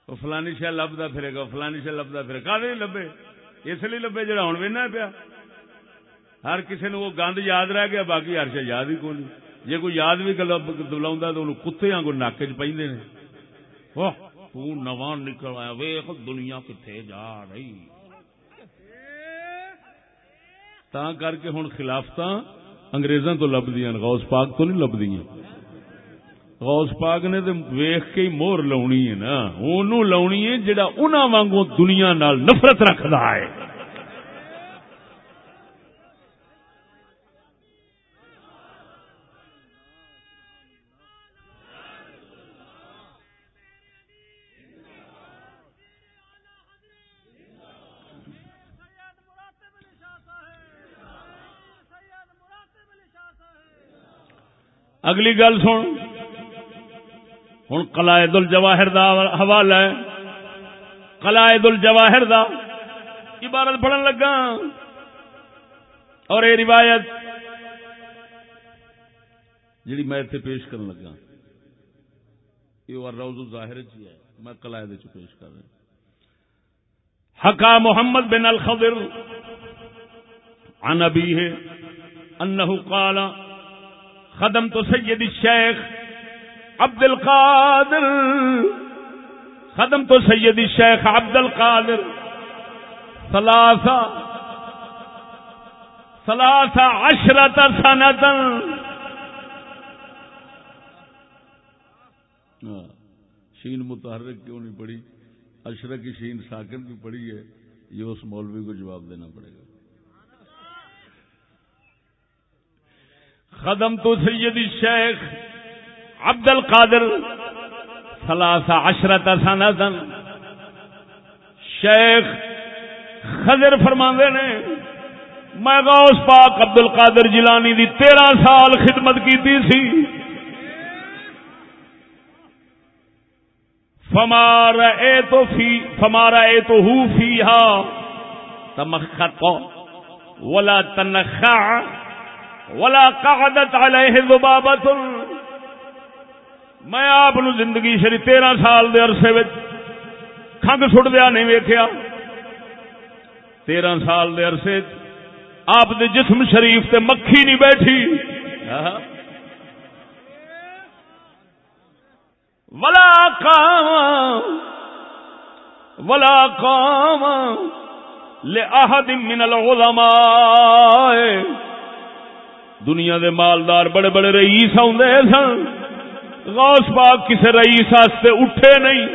فلانی شہ لبدا پھرے گا فلانی شہ لبدا پھرے گا نہیں لبے اس لیے لبے جڑا ہوں وہنا پیا ہر کسی نے وہ گند یاد رہ گیا باقی ہر شہ یاد ہی کون جی کوئی یاد بھی دلا تو کتے آگوں نک چ پہ نواں نکل آیا ویخ دنیا کتنے جا رہی تا کر کے ہوں خلافت انگریزاں تو لبدیاں غوث پاک تو نہیں لبدیاں غوث پاک نے تو ویخ کے ہی مور لاؤنی ہے نا۔ اونوں لاؤنی ہے جڑا انہاں وانگوں دنیا نال نفرت رکھدا ہے۔ اگلی گل سن۔ ہوں قلائد الجواہر دا حوالہ ہے۔ قلائد الجواہر دا عبارت پڑھن لگا۔ اور یہ روایت جڑی میں اتنے پیش کرن لگا۔ یہ روز ظاہر چی ہے، میں قلائد چ پیش کر رہا حقا محمد بن الخضر عن ابیه انه قال، خدمت سید الشیخ عبد القادر ختم تو سیدی شیخ عبد القادر سلاسا سلاسا عشرت سنتا۔ شین متحرک کیوں نہیں پڑی اشرک کی شین ساکن بھی پڑی ہے یہ اس مولوی کو جواب دینا پڑے گا۔ خدم تو سیدی شیخ عبد القادر ثلاث عشرت سنتا شیخ خضر فرما نے، میں غوث پاک عبد القادر جیلانی دی تیرہ سال خدمت کی سی۔ فمارا اے تو فی فمارا اے تو ہو فی ہا تمخت ولا تنخع ولا قعدت علیہ ذبابت میں آپ زندگی شری تیرہ سال دے عرصے کھنگ سٹ دیا نہیں ویکیا تیرہ سال دے عرصے آپ دے جسم شریف تے مکھی نہیں بیٹھی۔ ولا کام ولا کام لے من العلماء۔ دنیا دے مالدار بڑے بڑے رئیس آدھے سن۔ غوث پاک کسی رئیس واسطے اٹھے نہیں،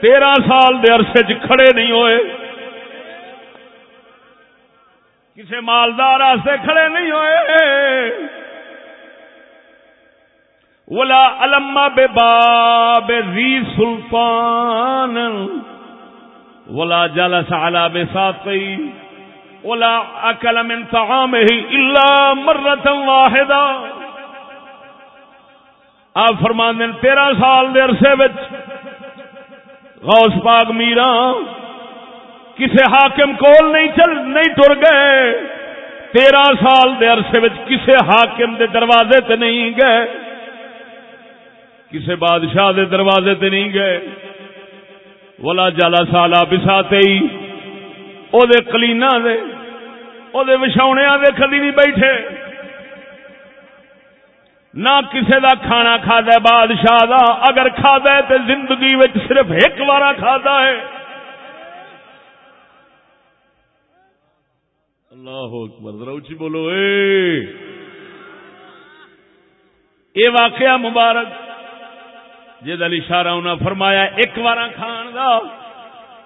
تیرہ سال دے عرصے چ کھڑے نہیں ہوئے۔ کسی مالدار واسطے کھڑے نہیں ہوئے۔ ولا علما بے باب ری سلطان، ولا جلس على بساطي ولا اكل من طعامه الا مره واحده آپ فرمان دین تیرہ سال دے عرصے وچ۔ غوث پاک میرا، کسے حاکم کول نہیں چل، نہیں ٹر گئے۔ تیرہ سال دے عرصے وچ کسے حاکم دے دروازے تے نہیں گئے۔ کسے بادشاہ دے دروازے تے نہیں گئے۔ ولا جالا سالا بساتے ہی او کلینا دے، او دے دے کدی نہیں بیٹھے۔ نہ کسے دا کھانا کھادا ہے، بادشاہ دا۔ اگر کھادا ہے تے زندگی وچ صرف ایک بار کھادا ہے۔ اللہ اکبر، ذرا بولو۔ اے۔ اے واقعہ مبارک جد علی اشارہ انہاں فرمایا ایک بار کھان دا۔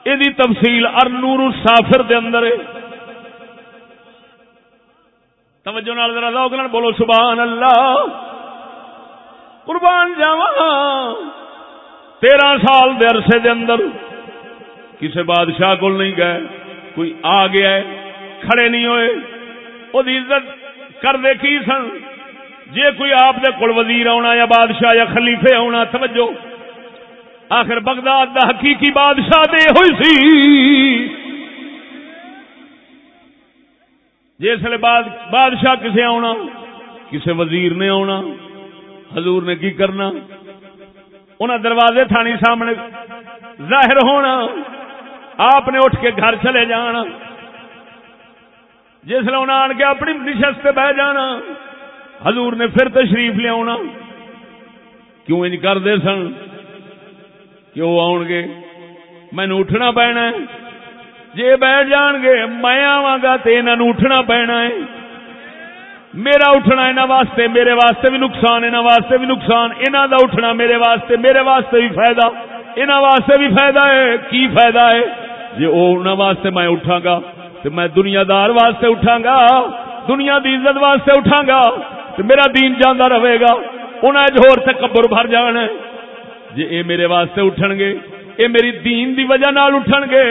یہ تفصیل ار نور سافر دے اندر ہے۔ توجہ نال ذرا ذوق نال بولو، سبحان اللہ۔ قربان جاواں. تیرہ سال دے عرصے دے اندر کسے بادشاہ کول نہیں گئے، کوئی آ گیا ہے، کھڑے نہیں ہوئے وہ عزت کر دے کی سن؟ جے کوئی آپ دے کول وزیر آنا یا بادشاہ یا خلیفے آنا توجہ۔ آخر بغداد دا حقیقی بادشاہ دے ہوئی سی۔ جسے بادشاہ کسے آنا کسے وزیر نے آنا حضور نے کی کرنا؟ انہیں دروازے تھانی سامنے ظاہر ہونا، آپ نے اٹھ کے گھر چلے جانا، جس انہیں آن کے اپنی نشست بہ جانا، حضور نے پھر تشریف لیا کیوں انج کرتے سن؟ کہ وہ آن گے مینو اٹھنا پینا ہے جی بیٹھ جان گے، میں آوا گا تو انہوں اٹھنا پینا ہے۔ میرا اٹھنا انہوں واسطے، میرے واسطے بھی نقصان انہوں واسطے بھی نقصان انہوں دا اٹھنا میرے واسطے میرے واسطے بھی فائدہ انہوں واسطے بھی فائدہ ہے، کی فائدہ ہے؟ جی وہ انہوں واسطے میں اٹھا گا تو میں دنیا دار واسطے اٹھا گا، دنیا دی عزت واسطے اٹھا گا تو میرا دین جانا رہے گا انہیں ہور تکبر بھر جان ہے۔ جی اے میرے واسطے اٹھن گے، اے میری دین دی وجہ نال اٹھن گے،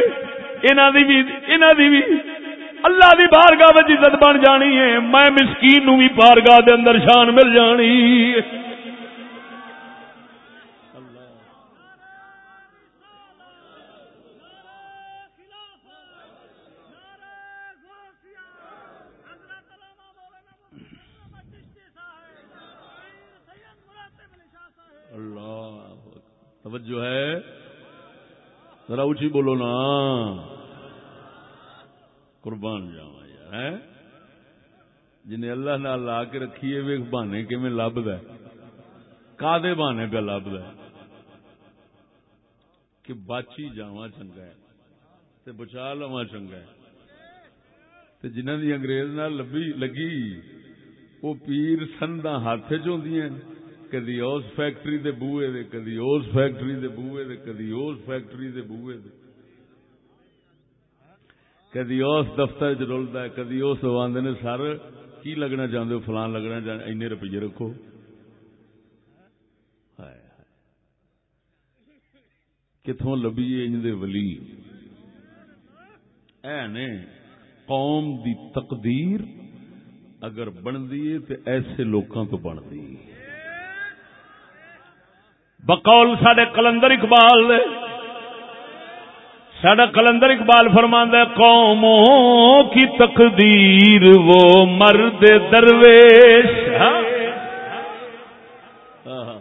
انہاں دی بھی، انہاں دی بھی اللہ دی بارگاہ وچ عزت بن جانی ہے۔ میں مسکین نو بھی بارگاہ دے اندر شان مل جانی۔ اللہ توجہ ہے۔ ذرا اونچی بولو نا۔ قربان جاوا یار ہے جنہیں اللہ نہ لا کے رکھیے ویک بہانے کیون لبد ہے؟ کادے بہانے پہ لبد ہے؟ کہ باچی جاوا چنگا ہے، تے بچا لوا چنگا ہے۔ تے جنہ دی انگریز نہ لبی لگی وہ پیر سندا ہاتھ چ کدی اس فیکٹری دے بوئے دے، کدی اس فیکٹری دے بوئے دے، کدی اس فیکٹری دے بوئے دے۔ کدی اس دفتر چ رلتا ہے، کدی اس آدھے نے، سر، کی لگنا چاہتے ہو؟ فلان لگنا چاہتے این روپیے رکھو۔ کتوں لبیے ان دے ولی؟ اے نے، قوم دی تقدیر اگر بنتی ہے تو ایسے لوکاں تو بنتی۔ بقول سڈے کلندر اقبال دے سڈا کلندر اقبال فرماندہ قوموں کی تقدیر وہ مرد درویش ہاں؟ ہاں، ہاں،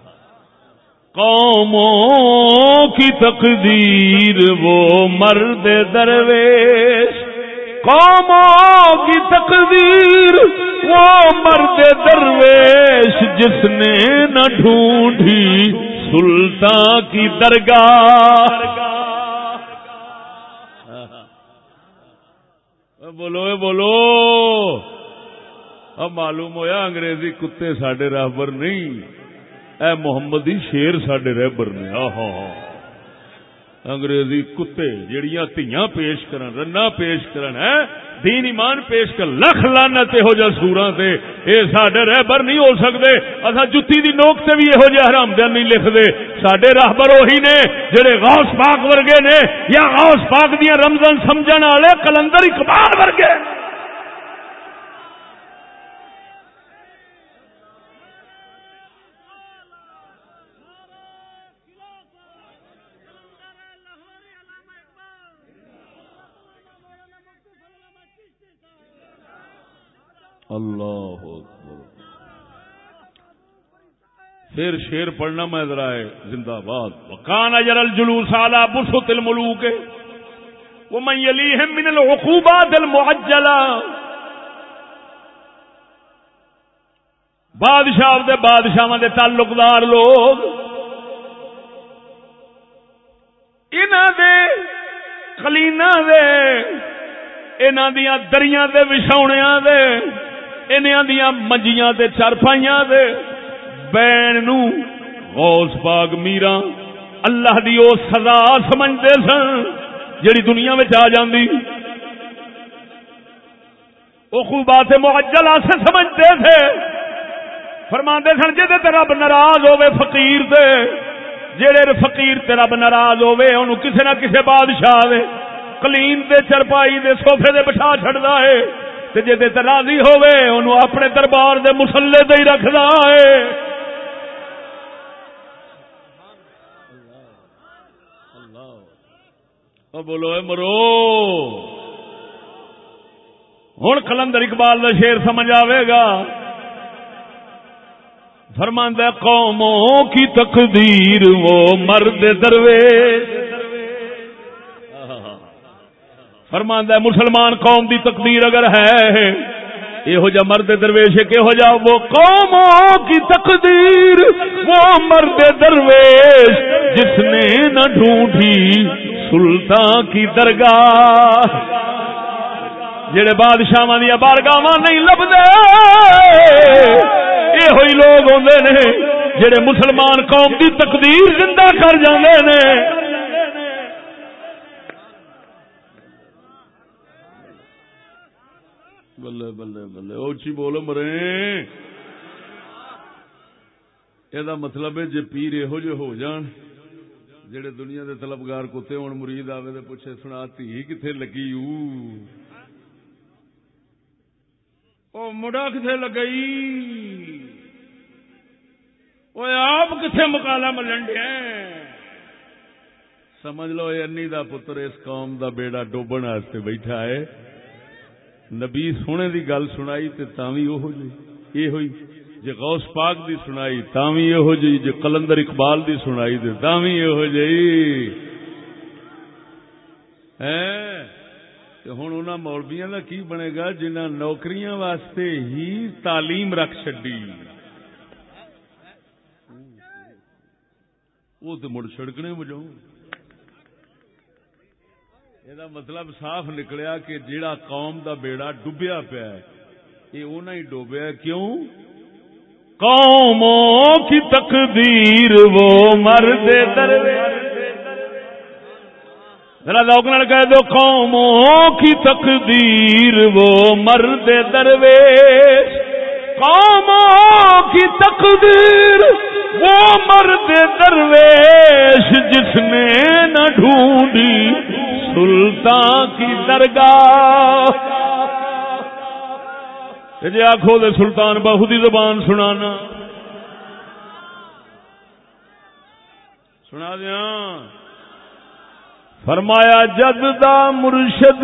قوموں کی تقدیر وہ مرد درویش، قوموں کی تقدیر وہ مرد درویش، جس نے نہ ڈھونڈی سلطان کی درگاہ۔ بولو بولو۔ اب معلوم ہویا انگریزی کتے سڈے رہبر نہیں، اے محمدی شیر سڈے رہبر نے۔ آہا۔ انگریزی کتے جڑیاں تیاں پیش کرن، رنا پیش کرن ہے دین ایمان پیش کر، لکھ لانت ہو جا سوراں تے۔ اے ساڈے رہبر نہیں ہو سکدے اسا جُتی دی نوک تے بھی ایہو جہا حرام دین نہیں لکھ دے ساڈے رہبر وہی نے جڑے غوث پاک ورگے نے، یا غوث پاک دیاں رمضان سمجھن والے، کلندر اقبال ورگے۔ نے اللہ اکبر۔ پھر شیر پڑھنا میں ذرا ہے، زندہ باد۔ کان اجر الجلوس على بسط الملوك ومن يليهم من العقوبات المعجلة بادشاہ دے بادشاہاں دے تعلقدار لوگ۔ انہاں دے کلینا دے، انہاں دیاں دریاں دے وچھاونیاں دے۔ انہاں دیاں منجیاں تے چارپائیاں دے بین نو غوث پاک میرا اللہ دی او سزا سمجھدے سن جڑی دنیا وچ آ جاندی۔ او خوبات معجلہ سے سمجھتے تھے۔ فرماندے سن جے تے رب ناراض ہوے فقیر تے جڑے فقیر تے رب ناراض ہوے اونوں کسے نہ کسے بادشاہ دے کلین دے چرپائی دے صوفے دے بٹھا چھڑدا ہے۔ تے جے تے راضی ہوے اونوں اپنے دربار دے مصلی تے ہی رکھدا ہے۔ او بولو، اے مرو۔ ہن کلندر اقبال دا شیر سمجھ آوے گا۔ فرماندہ قوموں کی تقدیر، وہ مرد درویش۔ فرماندہ مسلمان قوم دی تقدیر اگر ہے یہ جا مرد درویش ہے کہ ہو جا وہ قوموں کی تقدیر، وہ مرد درویش جس نے نہ ڈھونڈی سلطان کی درگاہ۔ جڑے بادشاہ دیا بارگاہ نہیں لبدے یہ ہوئی لوگ ہوندے نے جڑے مسلمان قوم دی تقدیر زندہ کر جاندے نے۔ بلے بلے بلے اوچی بولو مرے یہ مطلب ہے جے پیر یہو جے ہو جان جڑے دنیا دے طلبگار کتے ہون مرید آوے تے پوچھے سنا تھی کتنے لگی او او مڑا کتنے لگئی او آپ کتنے مکالا ملن ڈیا سمجھ لو انی دا پتر اس قوم دا بیڑا ڈوبن واسطے بیٹھا ہے نبی سونے دی گل سنائی تے تاوی اوہو جی یہ ہوئی۔ جے غوث پاک دی سنائی، تاوی یہ جی۔ جے کلندر اقبال دی سنائی تے تاوی یہ جی۔ ہوں ان مولبیاں کا کی بنے گا؟ جنہ نوکریاں واسطے ہی تعلیم رکھ چڈی وہ تو مڑ چھڑکنے بجاؤ یہ مطلب صاف نکلیا کہ جیڑا قوم دا بیڑا ڈبیا پیا ہے یہ انہیں ہی ڈوبیا کیوں قوموں کی تقدیر وہ مرد ذرا لوگ کہہ دو قوموں کی تقدیر وہ مرد درویش قوموں کی تقدیر وہ مرد درویش جس نے نہ ڈھونڈی سلطان کی درگاہ۔ جی آخو دے سلطان بہو دی زبان سنانا۔ سنا دیا فرمایا، جد دا مرشد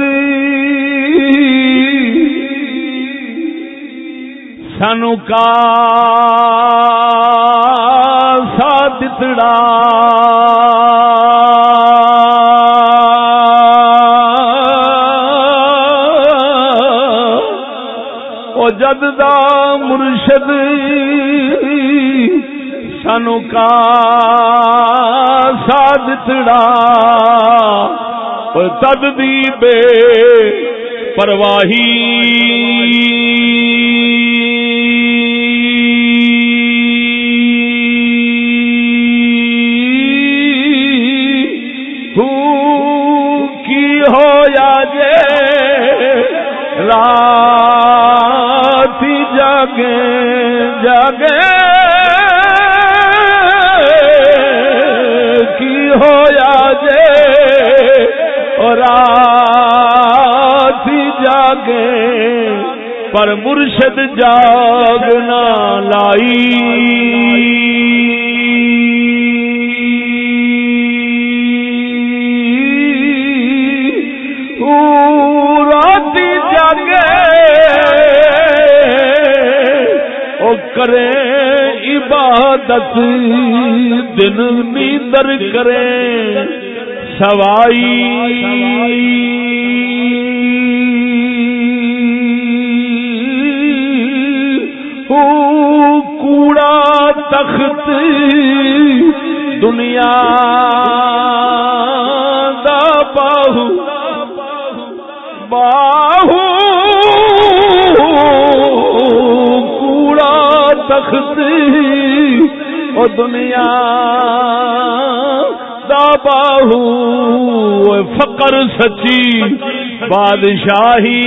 سانو کا سا دتڑا۔ جد دا مرشد سانو کا ساد تڑا تد دی بے پرواہی۔ جاگے جاگے کی ہو یا جے اور رات جاگے پر مرشد جاگنا لائی رات جاگے کرے عبادت دن نیندر کرے سوائی۔ کوڑا تخت دنیا دا باہو باہو۔ تخت او دنیا دا باہو اے فقر سچی بادشاہی۔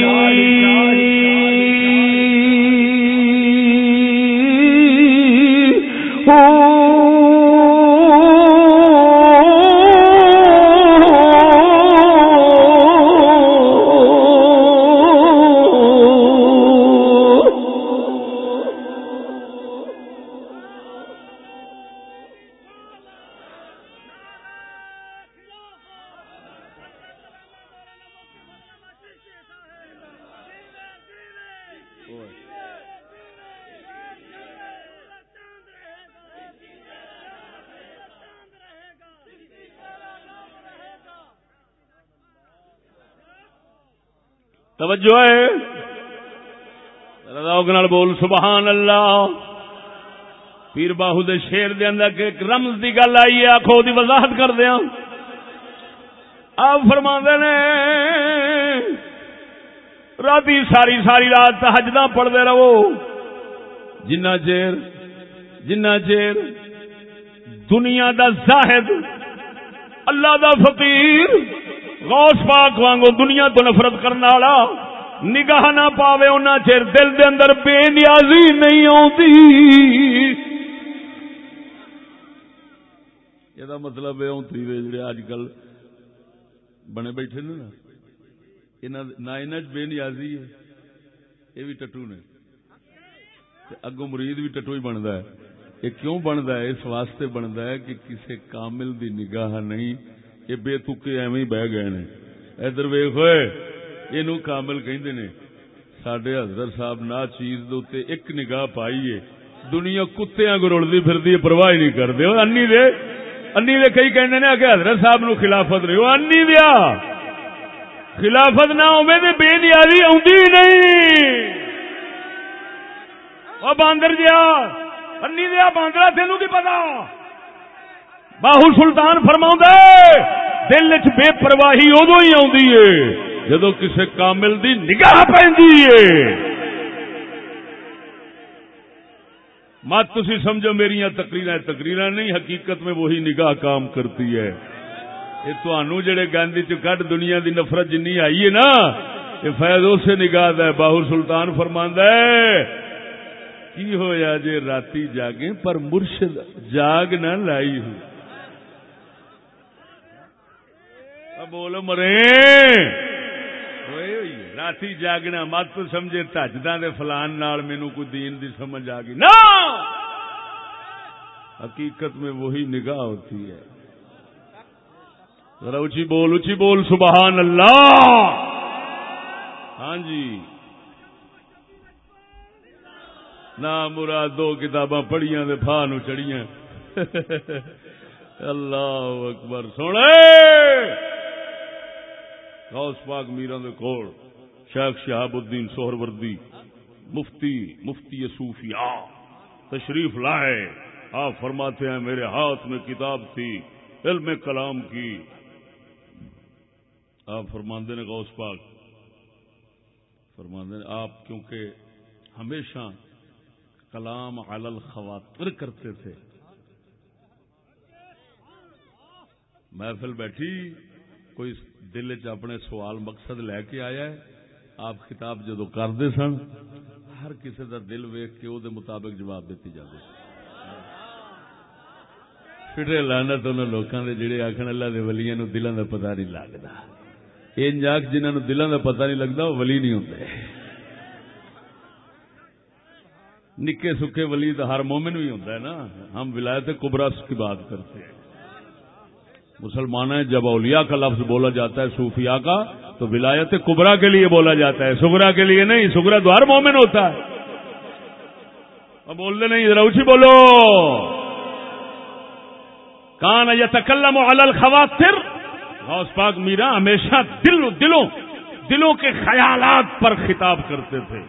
توجہ ہے۔ روگ نال بول، سبحان اللہ۔ پیر باہو دے شیر دے اندر کہ ایک رمز دی گل آئی ہے آخو دی وضاحت کر دیا آپ فرما نے راتی ساری ساری رات تہجدہ پڑھتے رہو۔ جنہ چیر جنہ چیر دنیا دا زاہد، اللہ دا فقیر، غوث پاک وانگو دنیا تو نفرت کرنے والا۔ نگاہ نہ پاوے انہاں چیر دل دے اندر بے نیازی نہیں آتی یہ مطلب ہے جڑے اج کل بنے بیٹھے نے نا۔ نہ انہیں بے نیازی ہے۔ یہ بھی ٹٹو نے۔ اگوں مرید بھی ٹٹو ہی بنتا ہے۔ یہ کیوں بنتا ہے؟ اس واسطے بنتا ہے کہ کسی کامل دی نگاہ نہیں، یہ بے تکے ایویں بہ گئے نے۔ ادھر ویخ ہوئے یہ کامل کہندے نے سڈے حضرت صاحب نہ چیز دے ایک نگاہ پائی ہے۔ دنیا کتیاں کو رلتی پھرتی پرواہ نہیں کرتے انی دے انی دے کئی کہندے نے کہ حضرت صاحب نو خلافت نہیں وہ انی دیا۔ خلافت نہ ہوے تے بے نیازی آندی نہیں۔ وہ باندر جیا۔ انی دیا باندرا تینوں کی پتا؟ باہو سلطان فرما دل چ بے پرواہی ادو ہی آدھی ہے۔ جدو کسی کامل دی نگاہ پہ مت تھی سمجھو میری تقریر تقریر نہیں، حقیقت میں وہی نگاہ کام کرتی ہے۔ یہ تنوع جڑے گاندھی چ کٹ دنیا دی نفرت جنی آئی ہے نا، یہ فیض اسے نگاہ ہے باہر سلطان فرماند ہے، کی ہویا جے راتی جاگے پر مرشد جاگ نہ لائی ہوں بول مرے۔ ہوئے جاگنا مت سمجھے تجدہ دے فلان نال مینو کوئی دین دی سمجھ آ گئی نا حقیقت میں وہی نگاہ ہوتی ہے ذرا اچھی بول اچھی بول سبحان اللہ ہاں جی نہ مراد دو کتاباں پڑھیاں دے پھا نو چڑیاں اللہ اکبر سونے غوث پاک میران دے کول، شیخ شہاب الدین سہر وردی مفتی مفتی صوفیاء، تشریف لائے۔ آپ فرماتے ہیں، میرے ہاتھ میں کتاب تھی، علم کلام کی۔ آپ فرماندے نے غوث پاک، فرماندے نے آپ کیونکہ ہمیشہ کلام علی الخواطر کرتے تھے۔ محفل بیٹھی۔ کوئی دل چ اپنے سوال مقصد لے کے آیا ہے، آپ خطاب جدو کرتے سن، ہر کسی دا دل ویخ کے وہ مطابق جواب دیتی جاتی فٹے لانا تو انہوں لوگوں کے جڑے آخر اللہ دے ولیاں نو دلوں دا پتہ نہیں لگتا ان جاک جنہوں نے دلوں دا پتہ نہیں لگتا وہ ولی نہیں ہوتے نکے سکے ولی تو ہر مومن بھی ہوتا ہے نا۔ ہم ولایت کبرس کی بات کرتے ہیں۔ مسلمان ہیں، جب اولیاء کا لفظ بولا جاتا ہے صوفیاء کا، تو ولایت کبرا کے لیے بولا جاتا ہے۔ سگرا کے لیے نہیں سگرا تو ہر مومن ہوتا ہے۔ اب بولتے نہیں، ذرا اچھی بولو۔ کان یتکلم علی الخواطر۔ غوث پاک میرا ہمیشہ دل، دلوں دلوں کے خیالات پر خطاب کرتے تھے۔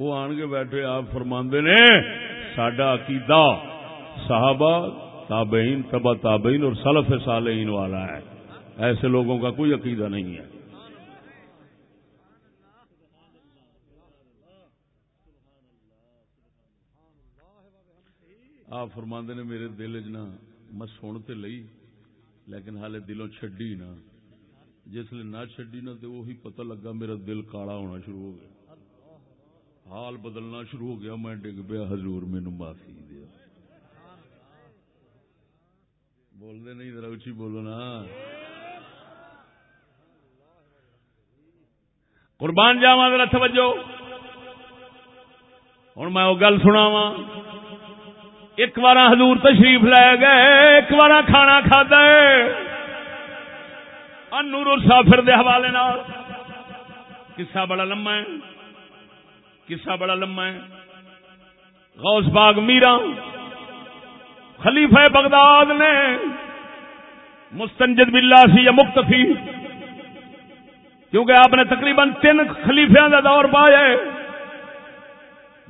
وہ آن کے بیٹھے، آپ فرماندے نے، ساڈا عقیدہ صحابہ تابعین تبا تابعین اور سلف صالحین والا ہے۔ ایسے لوگوں کا کوئی عقیدہ نہیں ہے۔ آپ فرماندے نے میرے دل چ نا، میں سن تے لئی، لیکن حالے دلوں چڈی نا۔ جس لیے نہ چڈی نا تو وہی پتہ لگا میرا دل کالا ہونا شروع ہو گیا۔ حال بدلنا شروع ہو گیا، میں ڈگ پیا، حضور مینو معافی دیا۔ بول دے نہیں، ذرا اچھی بولو نا۔ قربان جاوا ذرا توجہ۔ ہوں میں وہ گل سنا ایک بار حضور تشریف لے گئے، ایک بار کھانا کھادا نور سافر دے حوالے نال۔ قصہ بڑا لمبا ہے۔ قصہ بڑا لمبا ہے۔ غوث باغ میرا خلیفہ بغداد نے مستنجد باللہ سی یا مکتفی کیونکہ آپ نے تقریباً تین خلیفیاں کا دور پایا ہے۔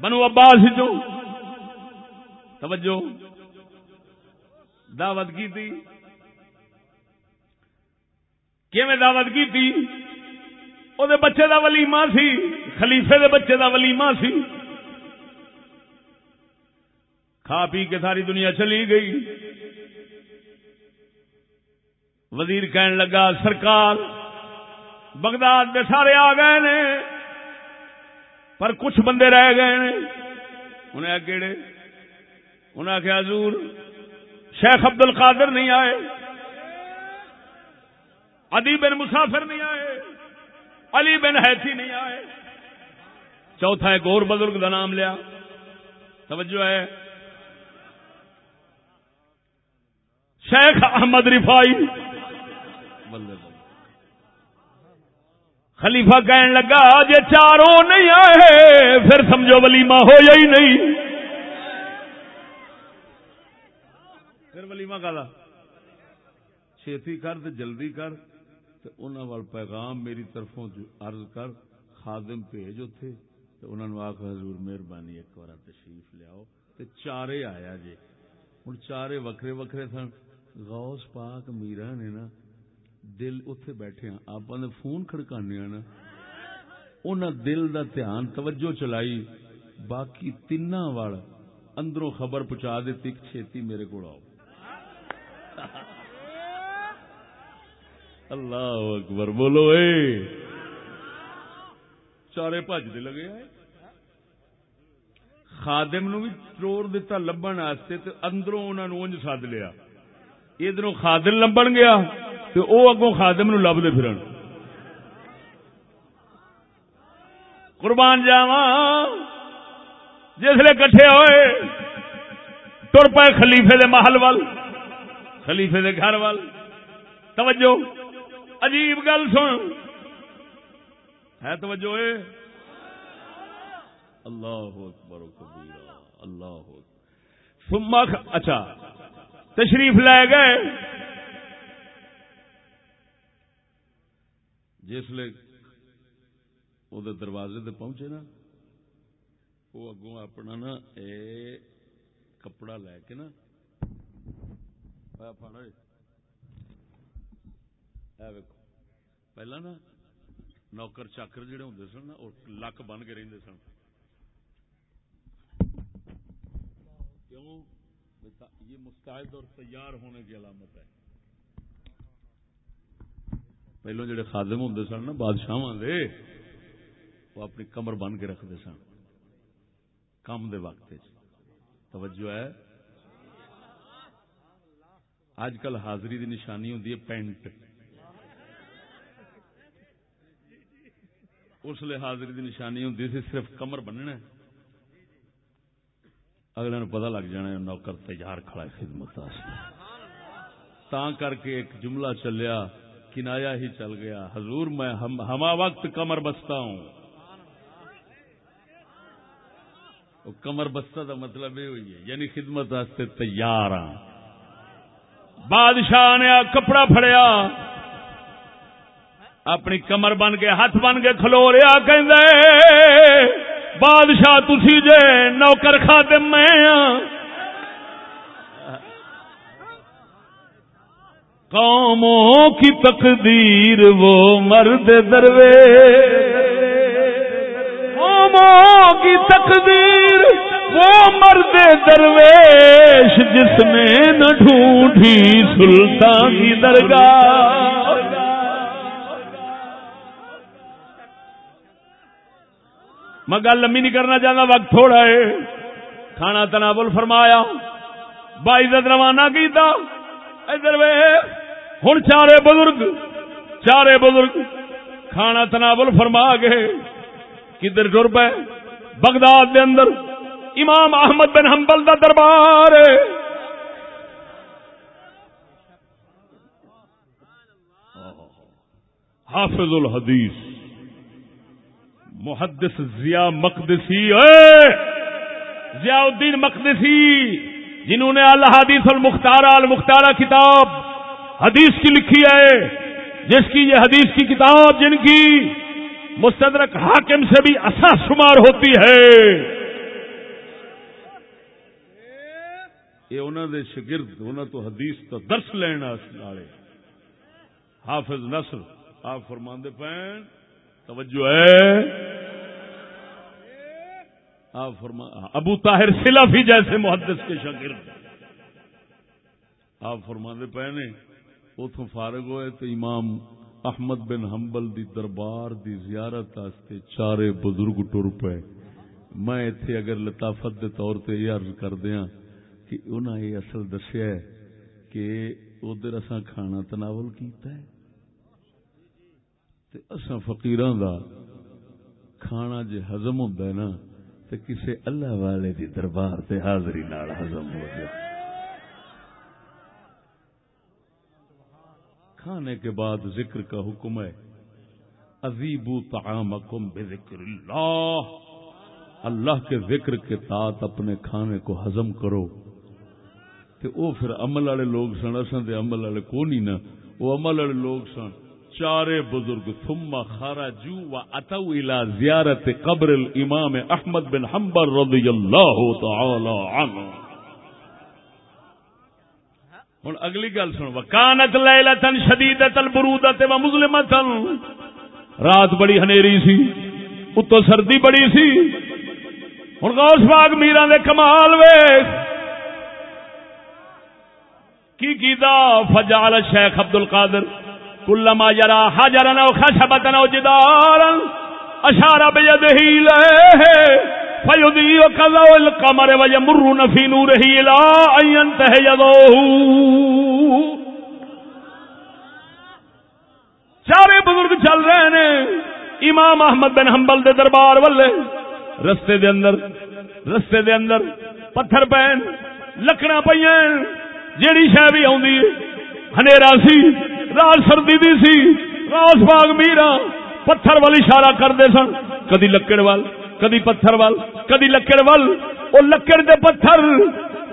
بنو عباس جو توجہ، دعوت کی تھی۔ کیویں دعوت کی تھی؟ وہ بچے دا ولیمہ سی، خلیفے دے بچے دا ولیمہ سی۔ کھا پی کے ساری دنیا چلی گئی۔ وزیر کہن لگا، سرکار، بغداد دے سارے آ گئے نے، پر کچھ بندے رہ گئے نے۔ انہیں کہڑے انہیں آخیا حضور، شیخ عبد القادر نہیں آئے۔ ادی بن مسافر نہیں آئے۔ علی بن حیثی نہیں آئے۔ چوتھا ایک اور بزرگ کا نام لیا۔ توجہ ہے۔ شیخ احمد رفائی۔ خلیفہ کہن لگا جے چاروں نہیں آئے، پھر سمجھو ولیمہ ہو یا ہی نہیں۔ پھر ولیمہ کا چھتی کر تے جلدی کر، تے انہاں وال پیغام میری طرفوں عرض کر، خادم بھیج اتے تے انہاں نو آخ حضور مہربانی ایک بار تشریف لیاؤ۔ تے چارے آیا جے۔ ہن چارے وکھرے وکھرے سن۔ غوث پاک میرا نے نا دل اتے بیٹھے آپ نے فون کھڑکانے نا۔ انہاں دل دا دھیان توجہ چلائی۔ باقی تین وال اندروں خبر پہنچا دیتی چھتی میرے کو آؤ۔ اللہ اکبر، بولو اے۔ چارے بجتے لگے خادم نو بھی توڑ دیتا لبن واسطے تے اندروں انہاں نو انج سد لیا۔ ادھر خادم لبن گیا تو وہ اگوں خادم نو لبتے پھرن۔ قربان جاوا جسے کٹھے ہوئے، تر پائے خلیفے دے محل وال، خلیفے دے گھر وال۔ توجہ، عجیب گل سن۔ ہے توجہ اے؟ اللہ اکبر کبیرہ، اللہ اکبر۔ ثم اچھا تشریف لے گئے۔ جسلے وہ دروازے تے پہنچے نا وہ اگوں اپنا نا اے کپڑا لے کے نا جی۔ پہلا نا نوکر چاکر جڑے ہوندے سن نا وہ لک بن کے رہندے سن۔ کیوں؟ یہ مستعد اور تیار ہونے کی علامت ہے۔ پہلو جڑے خادم ہوندے سن نا بادشاہ دے، وہ اپنی کمر بن کے رکھتے سن۔ کام دے وقت توجہ ہے۔ اج کل حاضری دی نشانی ہوندی ہے پینٹ۔ اس لیے حاضری دی نشانی ہوندی سی صرف کمر بننا ہے۔ اگلے نو پتہ لگ جانا نوکر تیار کھڑا ہے خدمت تاں کر کے ایک جملہ چلیا، کنایا ہی چل گیا۔ حضور میں ہم، ہما وقت کمر بستا ہوں۔ کمر بستہ دا مطلب یہ ہوئی ہے یعنی خدمت واسطے تیار ہاں۔ بادشاہ نے کپڑا پھڑیا۔ اپنی کمر بن کے ہاتھ بن کے کھلو رہا کہ بادشاہ تسی جے نوکر خادم میں ہاں قوموں کی تقدیر وہ مرد دروے قوموں کی تقدیر وہ مرد درویش جس نے نہ ڈھونڈی سلطان کی درگاہ۔ میں گل لمبی نہیں کرنا چاہتا، وقت تھوڑا ہے۔ کھانا تناول فرمایا۔ باعزت روانہ کیتا۔ ادھر ہوں چارے بزرگ چارے بزرگ۔ کھانا تناول فرما گئے۔ کدھر ٹر پے؟ بغداد دے اندر۔ امام احمد بن حنبل دا دربار۔ حافظ الحدیث۔ محدث ضیاء مقدسی، اے! ضیاء الدین مقدسی، جنہوں نے الحادیث المختارہ المختارہ کتاب حدیث کی لکھی ہے، جس کی یہ حدیث کی کتاب جن کی مستدرک حاکم سے بھی اصح شمار ہوتی ہے۔ یہ انہوں دے شگرد انہوں تو حدیث تو درس لینا حافظ نصر، آپ فرماندے پین توجہ ہے؟ آپ فرما ابو طاہر سلفی جیسے محدث کے شاگرد۔ آپ فرماندے پے نے اتوں فارغ ہوئے تو امام احمد بن حنبل دی دربار دی زیارت واسطے چارے بزرگ ٹر پے میں ایتھے اگر لطافت دے طور تے یہ عرض کر دیاں کہ انہاں یہ اصل دسیا ہے کہ ادھر اساں کھانا تناول کیتا ہے۔ تے اساں فقیراں دا کھانا جے ہضم ہوندا ہے نا، تے کسے اللہ والے دی دربار تے حاضری نال ہضم ہو جائے۔ کھانے کے بعد ذکر کا حکم ہے عزیبو طعامکم بذکر اللہ۔ اللہ کے ذکر کے تات اپنے کھانے کو ہضم کرو۔ تے او پھر عمل والے لوگ سن، اساں دے عمل والے کو نہیں نا وہ عمل والے لوگ سن۔ چارے بزرگ، ثم خرجوا واتوا الى زیارت قبر الامام احمد بن حنبل رضی اللہ تعالی عنہ ہوں اگلی گل سن، وکانت لیلتن شدیدت البرودت و مظلمتن رات بڑی ہنیری سی، اتو سردی بڑی سی. ہوں غوث باغ میرا دے کمال ویخ کی کیتا فجال شیخ عبد القادر کلما یرا حجرن او خشبتن او جدار اشارا بیدہی لے فیدیو وج القمر نفی نو رہی لا این تہیدوہو چارے بزرگ چل رہے ہیں. امام احمد بن حنبل دے دربار والے. رستے دے اندر، رستے دے اندر پتھر پین لکڑا پہ جیڑی شہ بھی آدھی سی رات سردی دی سی راس باغ میرا پتھر وال اشارہ کرتے سن۔ کدی لکڑ وال، کدی پتھر وال، کدی لکڑ وال۔ وہ لکڑ دے پتھر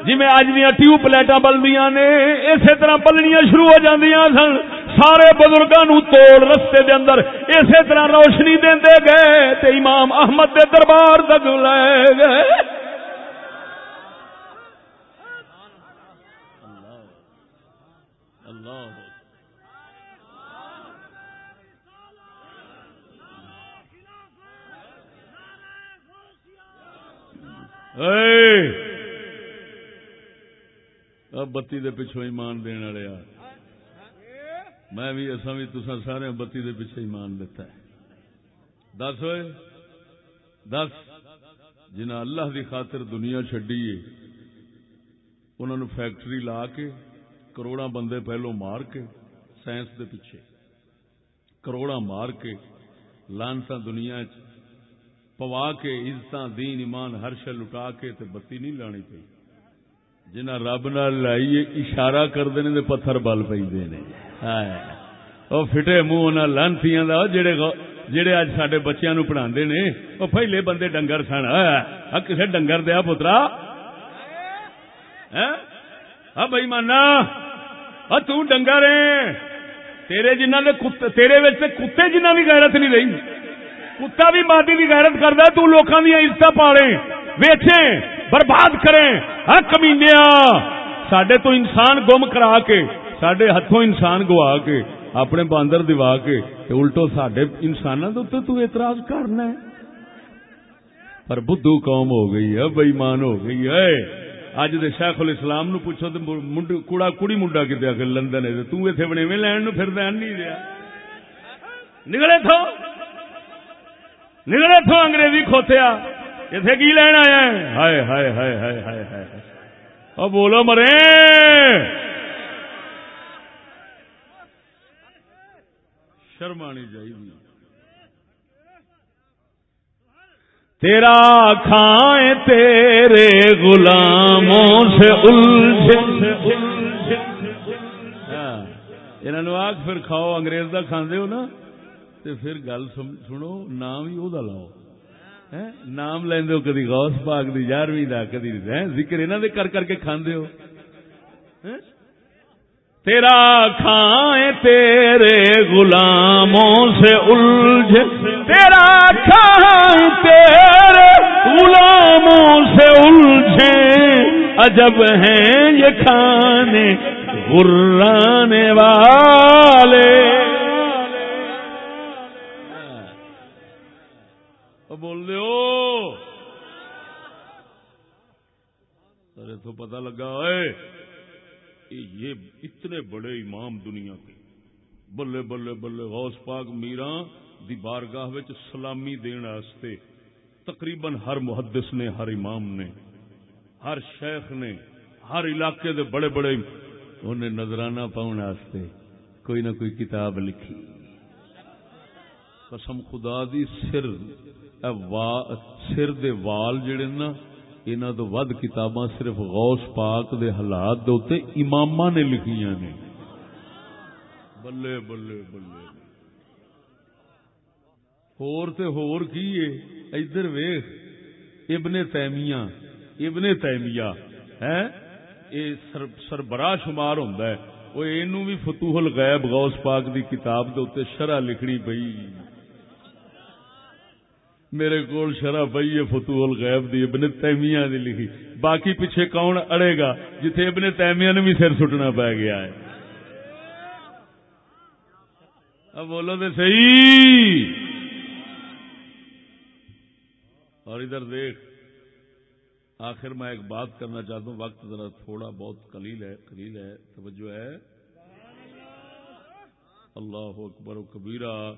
جی میں اج دیا ٹیوب لائٹاں بلدیاں نے، اسی طرح بلنیاں شروع ہو جاندیاں سن۔ سارے بزرگاں نو توڑ رستے دے اندر، اسی طرح روشنی دے گئے تے امام احمد دے دربار تک لے گئے اب بتی دے پچھو ایمان دین والے میں بھی اصا بھی تسا سارے بتی دے پیچھے ایمان دیتا ہے۔ دس ہوئے۔ دس۔ جنہ اللہ دی خاطر دنیا چڈی ہے انہوں نے فیکٹری لا کے کروڑا بندے پہلو مار کے، سائنس دے پیچھے کروڑا مار کے لانتا دنیا چ پوا کے عزت دین ایمان ہر شہ لٹا کے تے بتی نہیں لانی پی جنہ رب نال لائیے اشارہ کرتے ہیں پتھر بل پہ وہ فٹے منہ لانتی جڑے جڑے اج سڈے بچیا نو پڑھا نے وہ پہلے بندے ڈنگر سن۔ ہاں، کسے ڈنگر دیا پترا۔ ہاں۔ ہاں بئی مانا۔ ڈنگر تیرے جنہ دے تیرے کتے جنہ بھی غیرت نہیں رہی۔ کتا بھی مادی کی غیرت کرتا تو لوگوں دیا عزت پالے ویچے برباد کریں۔ ہاں کمینیا سڈے تو انسان گم کرا کے سڈے ہاتھوں انسان گوا کے، اپنے باندر دوا کے الٹو سڈے انسانوں کے تو اعتراض کرنا ہے۔ پر بدھو قوم ہو گئی ہے بےمان ہو گئی ہے۔ اج دے شیخ الاسلام نو پوچھو تو کڑا کڑی منڈا کتنے آ کے لندن ہے؟ تو اتنے بنے میں لین پھر نہیں دیا نکلے تھو۔ نکلے تھو انگریزی کھوتیا اتنے کی لینا آیا ہائے ہائے ہائے ہائے ہائے ہائے اور بولو مرے شرمانی چاہیے تیرا کھائیں تیرے غلاموں سے الجھ انہوں آگ پھر کھاؤ انگریز کا کھاندے ہو نا تو پھر گل سنو، نام ہی وہ لاؤ۔ نام لیندے ہو، کدی غوث پاک دی، یارویں دا، کدی ذکر انہاں دے کر کر کے کھاندے ہو۔ تیرا کھائیں تیرے غلاموں سے الجھ۔ تیرا کھائیں تیرے غلاموں سے الجھے عجب ہیں یہ کھانے غرانے والے۔ بول دے ارے تو پتہ لگا ہے یہ اتنے بڑے امام دنیا کے۔ بلے بلے بلے، غوث پاک میرا دی بارگاہ وچ سلامی دین واسطے تقریباً ہر محدث نے، ہر امام نے، ہر شیخ نے، ہر علاقے دے بڑے بڑے انہیں نظرانہ پاؤن واسطے کوئی نہ کوئی کتاب لکھی۔ قسم خدا دی، سر سر دے وال جڑے نا انہوں تو ود کتاباں صرف غوث پاک دے حالات دے امام نے لکھیاں نے بلے بلے بلے ہور تے ہور کی ہے ادھر ویخ ابن تیمیہ ابن تیمیہ ہے اے سر سربراہ شمار ہوندا ہے وہ اینو بھی فتوح الغیب غوث پاک دی کتاب دے اوتے شرح لکھنی پئی میرے کول شرح پی ہے فتو الغیب دی، ابن تیمیہ دی لکھی۔ باقی پیچھے کون اڑے گا جتھے ابن تیمیہ نے بھی سر سٹنا پی گیا ہے؟ اب بولو تو صحیح۔ اور ادھر دیکھ، آخر میں ایک بات کرنا چاہتا ہوں۔ وقت ذرا تھوڑا بہت کلیل ہے کلیل ہے، توجہ ہے۔ اللہ اکبر و کبیرہ۔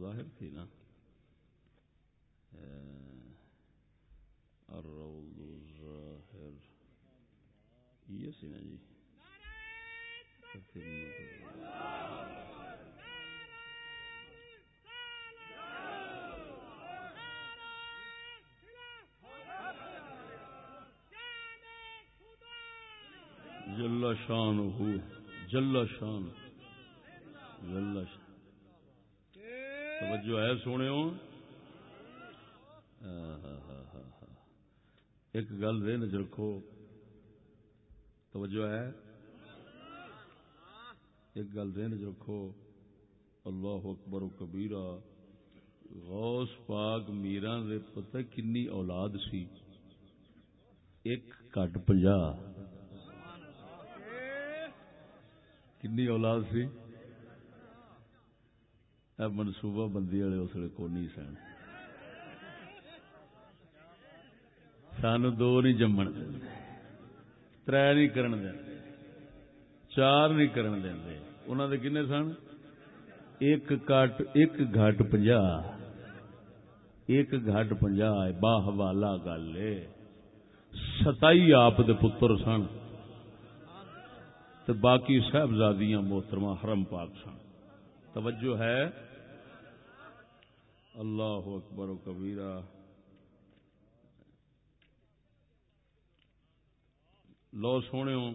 ظاہر تھی نا ظاہر یہ سی نا جی جل شان ہو جل شان جل شان توجہ ہے سونے ہو ہاں، ہاں، ہاں، ایک گل دے نظر رکھو۔ توجہ ہے۔ ایک گل دے نظر رکھو۔ اللہ اکبر و کبیرہ، غوث پاک میران دے پتہ کنی اولاد سی؟ ایک کٹ پنجا کنی اولاد سی؟ منصوبہ بندی والے اس لیے کونی سن. سانو دو نہیں جمن تر نہیں کرن چار نہیں کرن دے. انہوں دے کنے سن؟ ایک کٹ ایک گھٹ پنجا. ایک گھٹ پنجا باہ والا گل ستائی آپ دے پتر سن. تو باقی صاحبزادیاں، محترمہ، حرم پاک سن. توجہ ہے۔ اللہ اکبر و کبیرہ۔ لو سونے،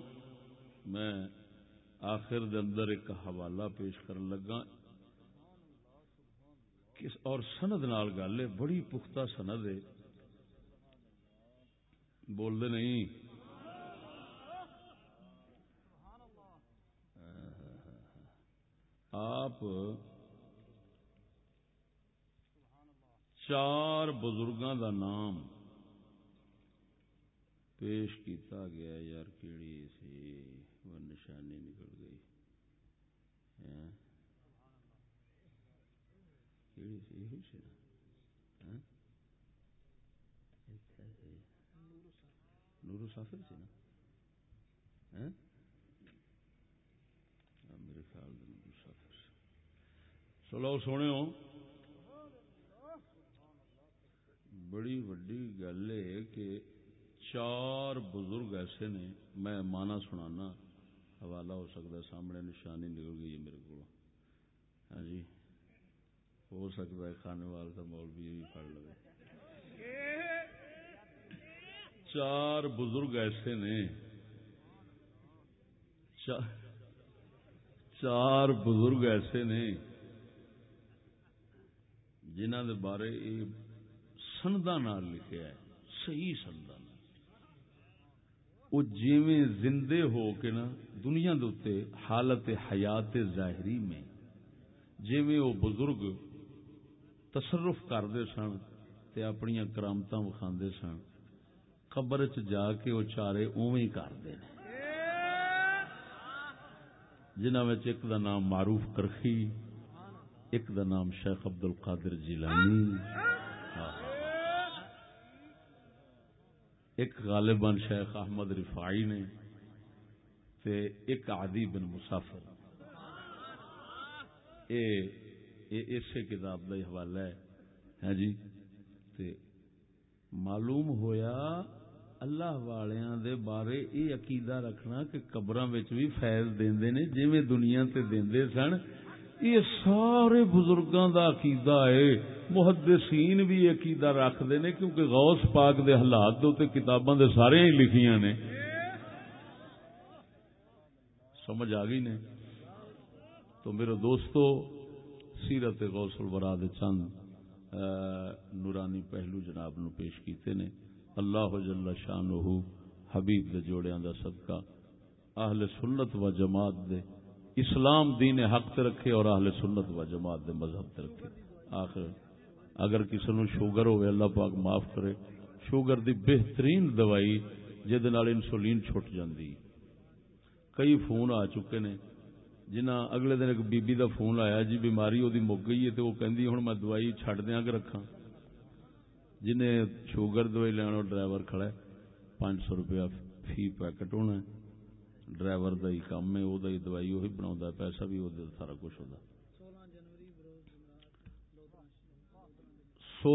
میں آخر دے اندر ایک حوالہ پیش کرن لگا۔ کس اور سند نال گل ہے، بڑی پختہ سند ہے۔ بول دے نہیں۔ آپ چار بزرگاں دا نام پیش کیتا گیا یار کیڑی سی؟ وہ نشانی نکل گئی۔ ہاں؟ کیڑی سی؟ یہی سی نا؟ ہاں؟ نور سافر سی نا؟ ہاں میرے خیال نور سافر چلو سونے بڑی وڈی گل ہے کہ چار بزرگ ایسے نے، میں مانا سنانا، حوالہ ہو سکتا ہے، سامنے نشانی نکل گئی ہے میرے کو ہاں جی۔ ہو سکتا ہے کھانے وال کا مول بھی پڑ لگے چار بزرگ ایسے نے۔ چار بزرگ ایسے نے۔ جنہ دے بارے سندا نال لکھا ہے، صحیح سندا وہ جیویں زندے ہو کے نا، دنیا دے حالت حیات ظاہری میں، جیویں وہ بزرگ تصرف کرتے سن تے اپنی کرامت وکھاندے سن، قبر چ جا کے وہ چارے اوویں کرتے ہیں جنہ ایک دا نام معروف کرخی ایک دا نام شیخ عبد القادر جیلانی ہاں، ہاں، ہاں۔ ایک غالباً شیخ احمد رفائی نے تے ایک عادی بن مسافر۔ اے اے اسے کتاب کا حوالہ ہے۔ ہاں جی تے معلوم ہویا اللہ والیاں دے بارے اے عقیدہ رکھنا کہ قبراں وچ بھی فیض دیندے نے، جویں دنیا تے دیندے سن یہ سارے بزرگاں دا عقیدہ ہے۔ محدثین بھی یہ عقیدہ رکھتے ہیں کیونکہ غوث پاک دے حالات دے کتاباں دے سارے ہی لکھیاں نے۔ سمجھ آ گئی نے؟ تو میرے دوستو، سیرت غوث الورا دے چند نورانی پہلو جناب نو پیش کیتے نے۔ اللہ جل شانہ حبیب دے جوڑیاں دا صدقہ۔ اہل سنت و جماعت دے اسلام دین حق تے رکھے اور اہل سنت و جماعت دے مذہب تے رکھے۔ آخر، اگر کسی نو شوگر ہوئے، اللہ پاک معاف کرے۔ شوگر دی بہترین دوائی جہد انسولین چھٹ جاندی۔ کئی فون آ چکے نے جنہ اگلے دن ایک بی بی دا فون آیا جی بیماری وہ مک گئی ہے تو وہ کہندی ہوں میں دوائی چھڈ دیا کہ رکھا جنہیں شوگر دوائی لینا ڈرائیور کھڑا ہے، پانچ سو روپیہ فی پیکٹ ہونا ہے۔ ڈرائیور کا ہی کام ہے وہ دوائی وہی بنا پیسہ بھی وہ سارا کچھ ہوتا